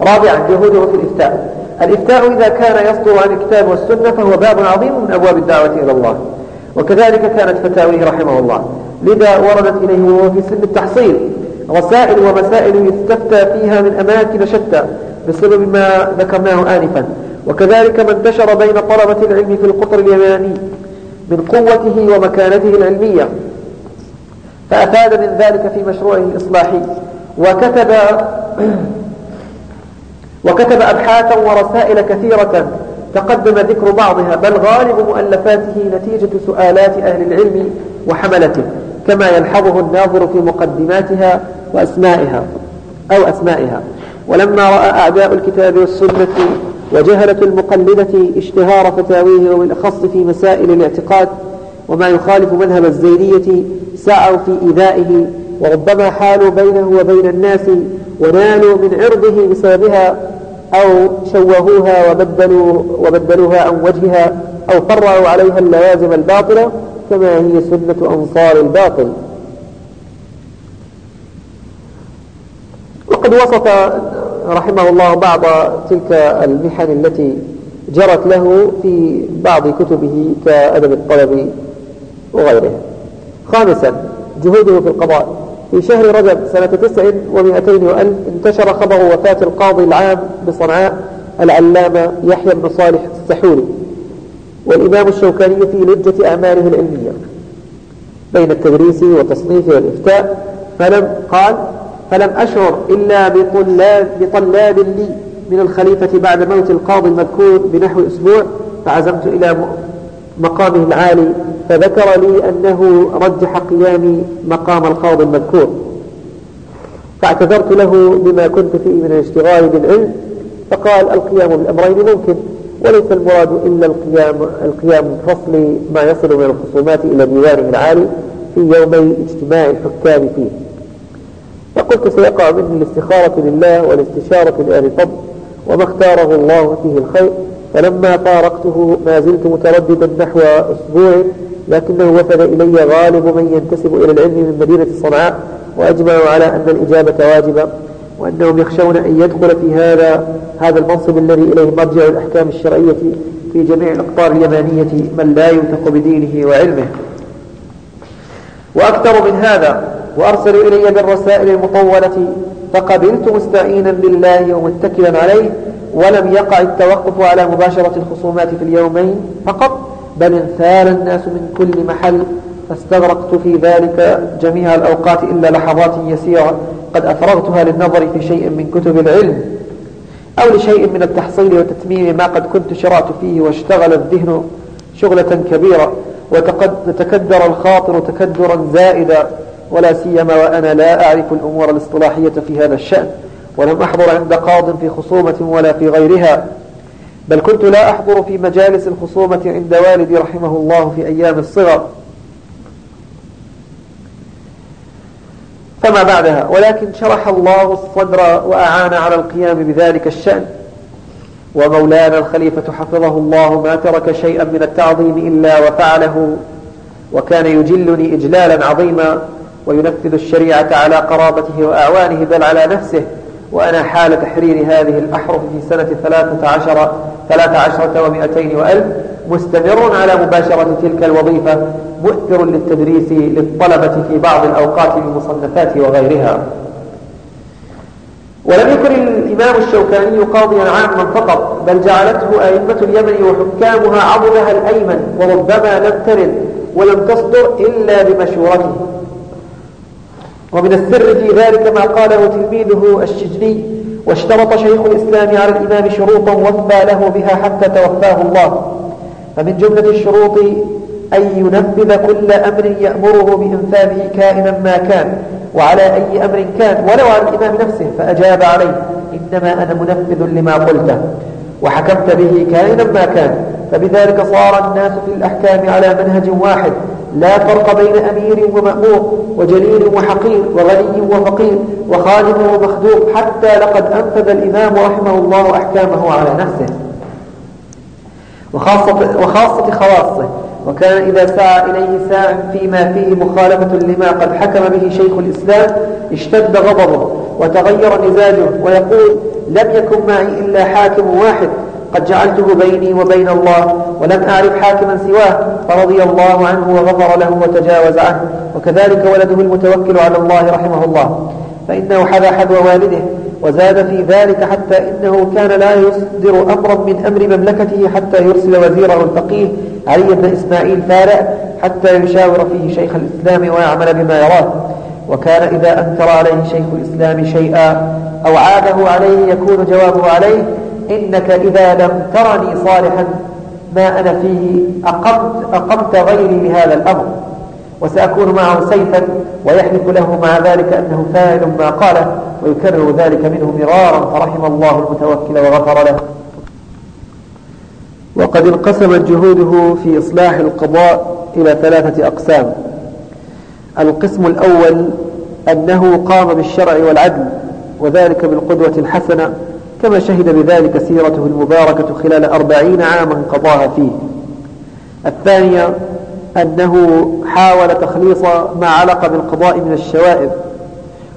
رابعا جهوده في الإفتاء. الإفتاء إذا كان يصدر عن الكتاب والسنة فهو باب عظيم من أبواب الدعوة إلى الله. وكذلك كانت فتاويه رحمه الله. لذا وردت إليه وهو في سن التحصيل. رسائل ومسائل يستفتى فيها من أماكن شتى بسبب ما ذكرناه آنفا. وكذلك ما انتشر بين طلبة العلم في القطر اليماني من قوته ومكانته العلمية. فأفاد من ذلك في مشروعه الإصلاحي. وكتب وكتب أبحاثا ورسائل كثيرة تقدم ذكر بعضها بل غالب مؤلفاته نتيجة سؤالات أهل العلم وحملته كما يلحظه الناظر في مقدماتها وأسمائها أو أسمائها. ولما رأى أعداء الكتاب والسنة وجهلة المقلدة اشتهار فتاويه وبالأخص في مسائل الاعتقاد وما يخالف مذهب الزيدية سعوا في إيذائه وربما حالوا بينه وبين الناس ونالوا من عرضه بسببها أو شوهوها وبدلوا وبدلوها عن وجهها أو فرعوا عليها اللوازم الباطلة كما هي سنة أنصار الباطل. وقد وصف رحمه الله بعض تلك المحن التي جرت له في بعض كتبه كأدب الطلب وغيرها خامسا جهوده في القضاء. في شهر رجب سنة تسع ومائتين وألف انتشر خبر وفاة القاضي العام بصنعاء العلامة يحيى بن صالح السحولي والإمام الشوكاني في لجة أعماله العلمية. بين التدريس والتصنيف والإفتاء فلم قال فلم أشعر إلا بطلاب, بطلاب لي من الخليفة بعد موت القاضي المذكور بنحو أسبوع فعزمت إلى مقامه العالي فذكر لي أنه رجح قيامي مقام القاضي المذكور. فاعتذرت له بما كنت فيه من الاشتغال بالعلم فقال القيام بالأمرين ممكن وليس المراد إلا القيام القيام بفصل ما يصل من الخصومات إلى ديوانه العالي في يومي اجتماع الحكام فيه. فقلت سيقع مني الاستخارة لله والاستشارة لأهل الفضل وما اختاره الله فيه الخير فلما فارقته ما زلت مترددا نحو أسبوع لكنه وفد إلي غالب من ينتسب إلى العلم من مدينة صنعاء وأجمعوا على أن الإجابة واجبة وأنهم يخشون أن يدخل في هذا هذا المنصب الذي إليه مرجع الأحكام الشرعية في جميع الأقطار اليمانية من لا يوثق بدينه وعلمه. وأكثر من هذا وأرسلوا إلي بالرسائل المطولة فقبلت مستعينا بالله ومتكلا عليه ولم يقع التوقف على مباشرة الخصومات في اليومين فقط بل انثال الناس من كل محل فاستغرقت في ذلك جميع الأوقات إلا لحظات يسيرة قد أفرغتها للنظر في شيء من كتب العلم أو لشيء من التحصيل وتتميم ما قد كنت شرعت فيه واشتغل الذهن شغلة كبيرة وتكدر الخاطر تكدرا زائدا. ولا سيما وأنا لا أعرف الأمور الاصطلاحية في هذا الشأن ولم أحضر عند قاض في خصومة ولا في غيرها. بل كنت لا أحضر في مجالس الخصومة عند والدي رحمه الله في أيام الصغر. فما بعدها؟ ولكن شرح الله الصدر وأعان على القيام بذلك الشأن. ومولانا الخليفة حفظه الله ما ترك شيئا من التعظيم إلا وفعله وكان يجلني إجلالا عظيما. وينفذ الشريعة على قرابته وأعوانه بل على نفسه. وأنا حال تحرير هذه الأحرف في سنة ثلاثة عشر, ثلاثة عشرة ومئتين وألف مستمر على مباشرة تلك الوظيفة مؤثر للتدريس للطلبة في بعض الأوقات بالمصنفات وغيرها. ولم يكن الإمام الشوكاني قاضيا عاما فقط بل جعلته أئمة اليمن وحكامها عضدها الأيمن وربما لم ترد ولم تصدر إلا بمشورته. ومن السر في ذلك ما قاله تلميذه الشجني واشترط شيخ الإسلام على الإمام شروطا وفى له بها حتى توفاه الله. فمن جملة الشروط أن ينفذ كل أمر يأمره بإنفاذه كائنا ما كان وعلى أي أمر كان ولو على الإمام نفسه فأجاب عليه إنما أنا منفذ لما قلته وحكمت به كائنا ما كان. فبذلك صار الناس في الأحكام على منهج واحد لا فرق بين أمير ومأمور وجليل وحقير وغني وفقير وخادم ومخدوم حتى لقد أنفذ الإمام رحمه الله أحكامه على نفسه. وخاصة, وخاصة خواصه. وكان إذا سعى إليه ساع فيما فيه مخالفة لما قد حكم به شيخ الإسلام اشتد غضبه وتغير مزاجه ويقول لم يكن معي إلا حاكم واحد قد جعلته بيني وبين الله ولم أعرف حاكما سواه فرضي الله عنه وغفر له وتجاوز عنه. وكذلك ولده المتوكل على الله رحمه الله. فإنه حذى حذو والده وزاد في ذلك حتى إنه كان لا يصدر أمرا من أمر مملكته حتى يرسل وزيره الفقيه علي بن إسماعيل فارع حتى يشاور فيه شيخ الإسلام ويعمل بما يراه. وكان إذا أنكر عليه شيخ الإسلام شيئا أو عاده عليه يكون جوابه عليه إنك إذا لم ترني صالحا ما أنا فيه أقمت, أقمت غيري لهذا الأمر. وسأكون معه سيفا ويحلف له مع ذلك أنه فاعل ما قاله ويكرر ذلك منه مرارا فرحم الله المتوكل وغفر له. وقد انقسمت جهوده في إصلاح القضاء إلى ثلاثة أقسام. القسم الأول أنه قام بالشرع والعدل وذلك بالقدوة الحسنة كما شهد بذلك سيرته المباركة خلال أربعين عاما قضاها فيه. الثانية أنه حاول تخليص ما علق بالقضاء من الشوائب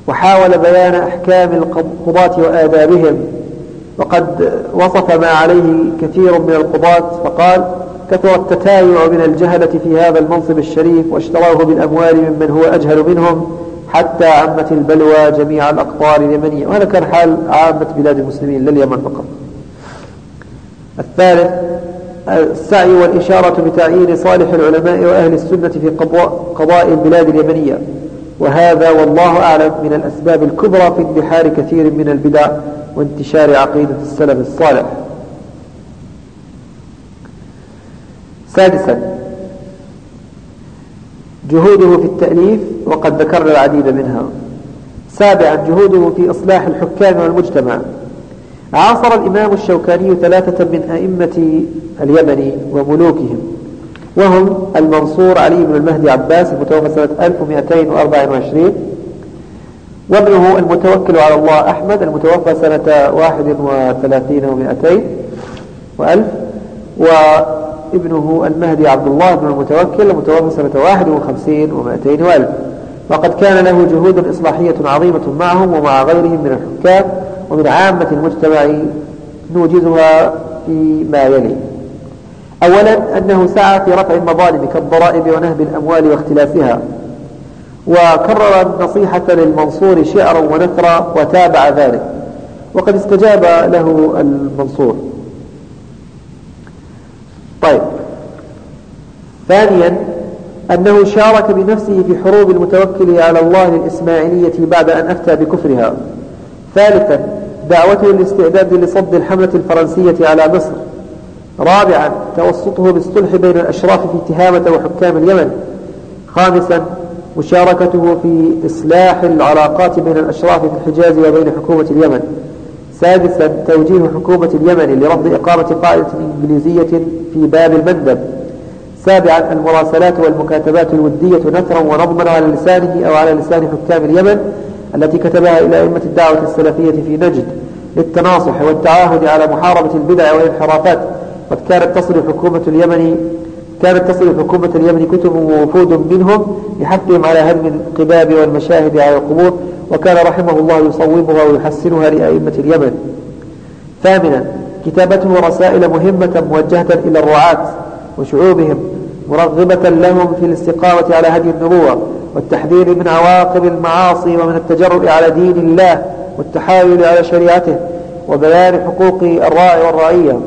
وحاول بيان أحكام القضاة وآدابهم وقد وصف ما عليه كثير من القضاة فقال كثر التتايع من الجهلة في هذا المنصب الشريف واشتروه بالأموال ممن هو أجهل منهم حتى عمت البلوى جميع الأقطار اليمنية. وهذا كان حال عامة بلاد المسلمين لا اليمن فقط. الثالث السعي والإشارة بتعيين صالح العلماء وأهل السنة في قضاء البلاد اليمنية. وهذا والله أعلم من الأسباب الكبرى في اندحار كثير من البدع وانتشار عقيدة السلف الصالح. سادسا جهوده في التأليف وقد ذكرنا العديد منها. سابعا جهوده في إصلاح الحكام والمجتمع. عاصر الإمام الشوكاني ثلاثة من أئمة اليمن وملوكهم وهم المنصور علي بن المهدي عباس المتوفى سنة 1224 وابنه المتوكل على الله أحمد المتوفى سنة 31 و200 وألف وابنه المهدي عبد الله بن المتوكل المتوفى سنة 51 و200 وألف. وقد كان له جهود إصلاحية عظيمة معهم ومع غيرهم من الحكام ومن عامة المجتمع نوجزها فيما يلي. أولا أنه سعى في رفع المظالم كالضرائب ونهب الأموال واختلافها وكرر النصيحة للمنصور شعرا ونثرا وتابع ذلك. وقد استجاب له المنصور. طيب. ثانيا أنه شارك بنفسه في حروب المتوكل على الله للإسماعيلية بعد أن أفتى بكفرها. ثالثا دعوته للاستعداد لصد الحملة الفرنسية على مصر. رابعا توسطه بالصلح بين الأشراف في تهامة وحكام اليمن. خامسا مشاركته في إصلاح العلاقات بين الأشراف في الحجاز وبين حكومة اليمن. سادسا توجيه حكومة اليمن لرفض إقامة قاعدة إنجليزية في باب المندب. سابعا المراسلات والمكاتبات الودية نثرا ونظما على لسانه أو على لسان حكام اليمن التي كتبها إلى أئمة الدعوة السلفية في نجد للتناصح والتعاهد على محاربة البدع والانحرافات. قد كانت تصل حكومة اليمن كانت تصل حكومة اليمن كتب ووفود منهم لحثهم على هدم القباب والمشاهد على القبور وكان رحمه الله يصوبها ويحسنها لأئمة اليمن. ثامنا كتابته رسائل مهمة موجهة إلى الرعاة وشعوبهم مرغبة لهم في الاستقامة على هدي النبوة والتحذير من عواقب المعاصي ومن التجرؤ على دين الله والتحايل على شريعته وبيان حقوق الراعي والرعية.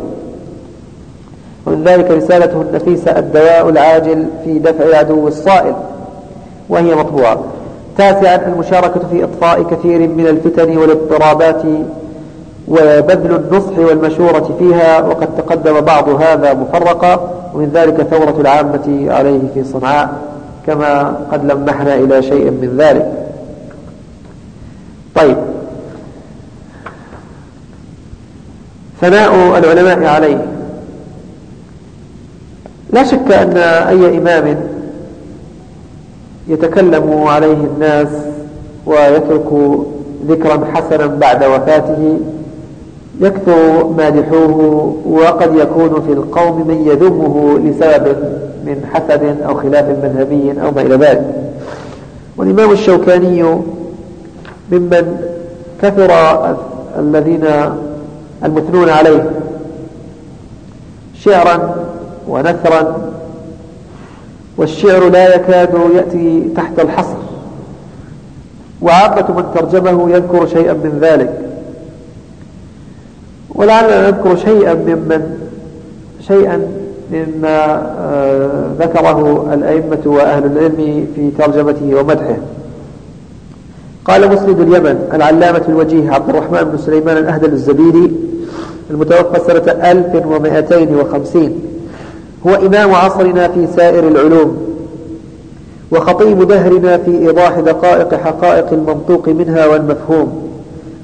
ومن ذلك رسالته النفيسة الدواء العاجل في دفع العدو الصائل وهي مطبوعة. تاسعا المشاركة في إطفاء كثير من الفتن والاضطرابات وبذل النصح والمشورة فيها وقد تقدم بعض هذا مفرقا. ومن ذلك ثورة العامة عليه في صنعاء كما قد لمحنا إلى شيء من ذلك. طيب. ثناء العلماء عليه. لا شك أن أي إمام يتكلم عليه الناس ويترك ذكرا حسنا بعد وفاته يكثر مادحوه وقد يكون في القوم من يذمه لسبب من حسد أو خلاف مذهبي أو ما إلى ذلك. والإمام الشوكاني ممن كثر الذين المثنون عليه شعرا ونثرا والشعر لا يكاد يأتي تحت الحصر. وعامة من ترجمه يذكر شيئا من ذلك. ولعلنا نذكر شيئا ممن شيئا مما آه، ذكره الأئمة وأهل العلم في ترجمته ومدحه. قال مسند اليمن العلامة الوجيه عبد الرحمن بن سليمان الأهدل الزبيدي المتوفى سنة 1250 هو إمام عصرنا في سائر العلوم وخطيب دهرنا في إيضاح دقائق حقائق المنطوق منها والمفهوم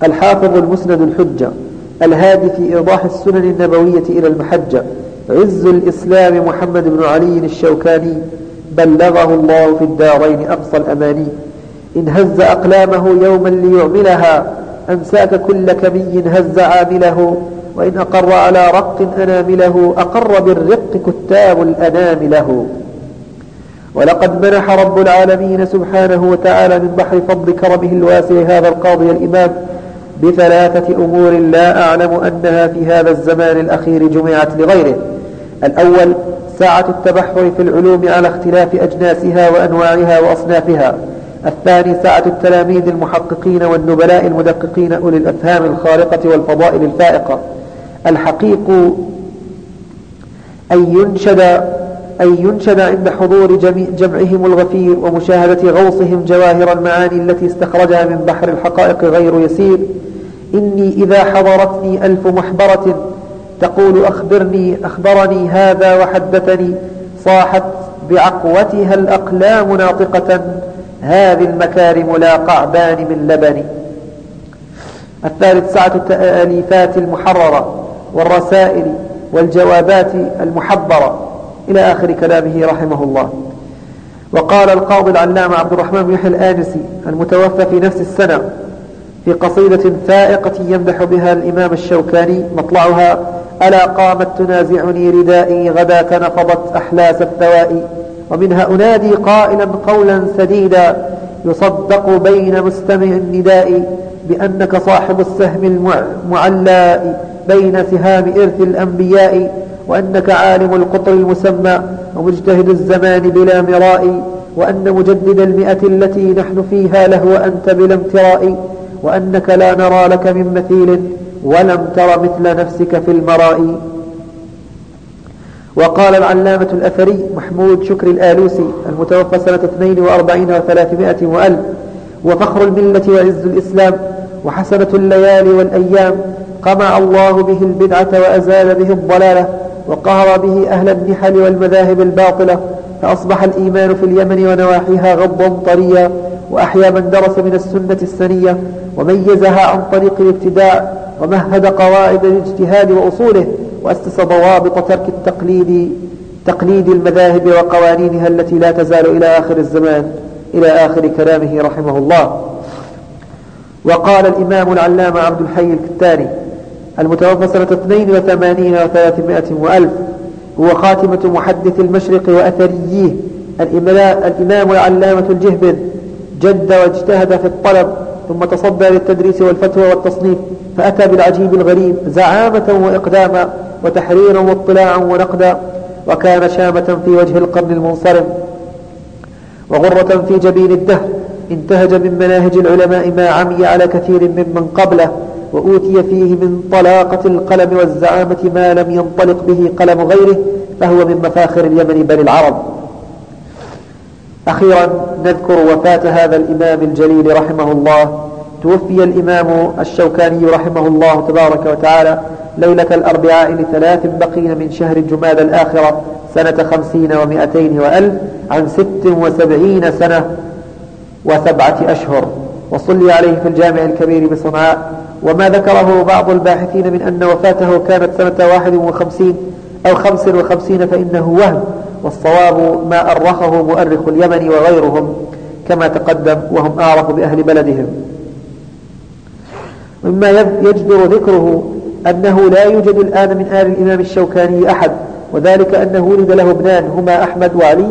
الحافظ المسند الحجة الهادي في إيضاح السنن النبوية إلى المحجة عز الإسلام محمد بن علي الشوكاني بلغه الله في الدارين أقصى الأماني إن هز أقلامه يوما ليعملها أمساك كل كمي هز عامله وإن أقر على رق أنامله أقر بالرق كتاب الأنام له ولقد منح رب العالمين سبحانه وتعالى من بحر فضل كرمه الواسع هذا القاضي الإمام بثلاثة أمور لا أعلم أنها في هذا الزمان الأخير جمعت لغيره. الأول ساعة التبحر في العلوم على اختلاف أجناسها وأنواعها وأصنافها. الثاني ساعة التلاميذ المحققين والنبلاء المدققين أولي الأفهام الخارقة والفضائل الفائقة. الحقيق أن ينشد أن ينشد عند حضور جمعهم الغفير ومشاهدة غوصهم جواهر المعاني التي استخرجها من بحر الحقائق غير يسير. إني إذا حضرتني ألف محبرة تقول أخبرني أخبرني هذا وحدثني. صاحت بعقوتها الأقلام ناطقة. هذه المكارم لا قعبان من لبن الثالث سعة التأليفات المحررة. والرسائل والجوابات المحبرة إلى آخر كلامه رحمه الله. وقال القاضي العلامة عبد الرحمن بن يحيى الآنسي المتوفى في نفس السنة في قصيدة فائقة يمدح بها الإمام الشوكاني مطلعها ألا قامت تنازعني ردائي غداك نفضت أحلاس الثوائي ومنها أنادي قائلا قولا سديدا يصدق بين مستمع النداء بأنك صاحب السهم المعلى بين سهام إرث الأنبياء وأنك عالم القطر المسمى ومجتهد الزمان بلا مراء وأن مجدد المئة التي نحن فيها له وأنت بلا امتراء وأنك لا نرى لك من مثيل ولم تر مثل نفسك في المراء. وقال العلامة الأثري محمود شكر الآلوسي المتوفى سنة 42 و300 وألف وفخر الملة وعز الإسلام وحسنة الليالي والأيام قمع الله به البدعة وأزال به الضلالة وقهر به أهل النحل والمذاهب الباطلة فأصبح الإيمان في اليمن ونواحيها غضا طريا وأحيا من درس من السنة السنية وميزها عن طريق الابتداع ومهد قواعد الاجتهاد وأصوله وأسس ضوابط ترك التقليد تقليد المذاهب وقوانينها التي لا تزال إلى آخر الزمان إلى آخر كلامه رحمه الله. وقال الإمام العلامة عبد الحي الكتاني المتوفى سنة 82 و300 وألف هو خاتمة محدث المشرق وأثريه الإمام العلامة الجهبذ جد واجتهد في الطلب ثم تصدى للتدريس والفتوى والتصنيف فأتى بالعجيب الغريب زعامة وإقداما وتحريرا واطلاعا ونقدا وكان شامة في وجه القرن المنصرم وغرة في جبين الدهر انتهج من مناهج العلماء ما عمي على كثير ممن قبله وأوتي فيه من طلاقة القلم والزعامة ما لم ينطلق به قلم غيره فهو من مفاخر اليمن بل العرب. أخيرا نذكر وفاة هذا الإمام الجليل رحمه الله. توفي الإمام الشوكاني رحمه الله تبارك وتعالى ليلة الأربعاء لثلاث بقين من شهر جماد الآخرة سنة خمسين ومائتين وألف عن ست وسبعين سنة وسبعة أشهر. وصلي عليه في الجامع الكبير بصنعاء. وما ذكره بعض الباحثين من أن وفاته كانت سنة واحد وخمسين أو خمس وخمسين فإنه وهم والصواب ما أرخه مؤرخ اليمن وغيرهم كما تقدم وهم أعرف بأهل بلدهم. مما يجدر ذكره أنه لا يوجد الآن من آل الإمام الشوكاني أحد وذلك أنه ولد له ابنان هما أحمد وعلي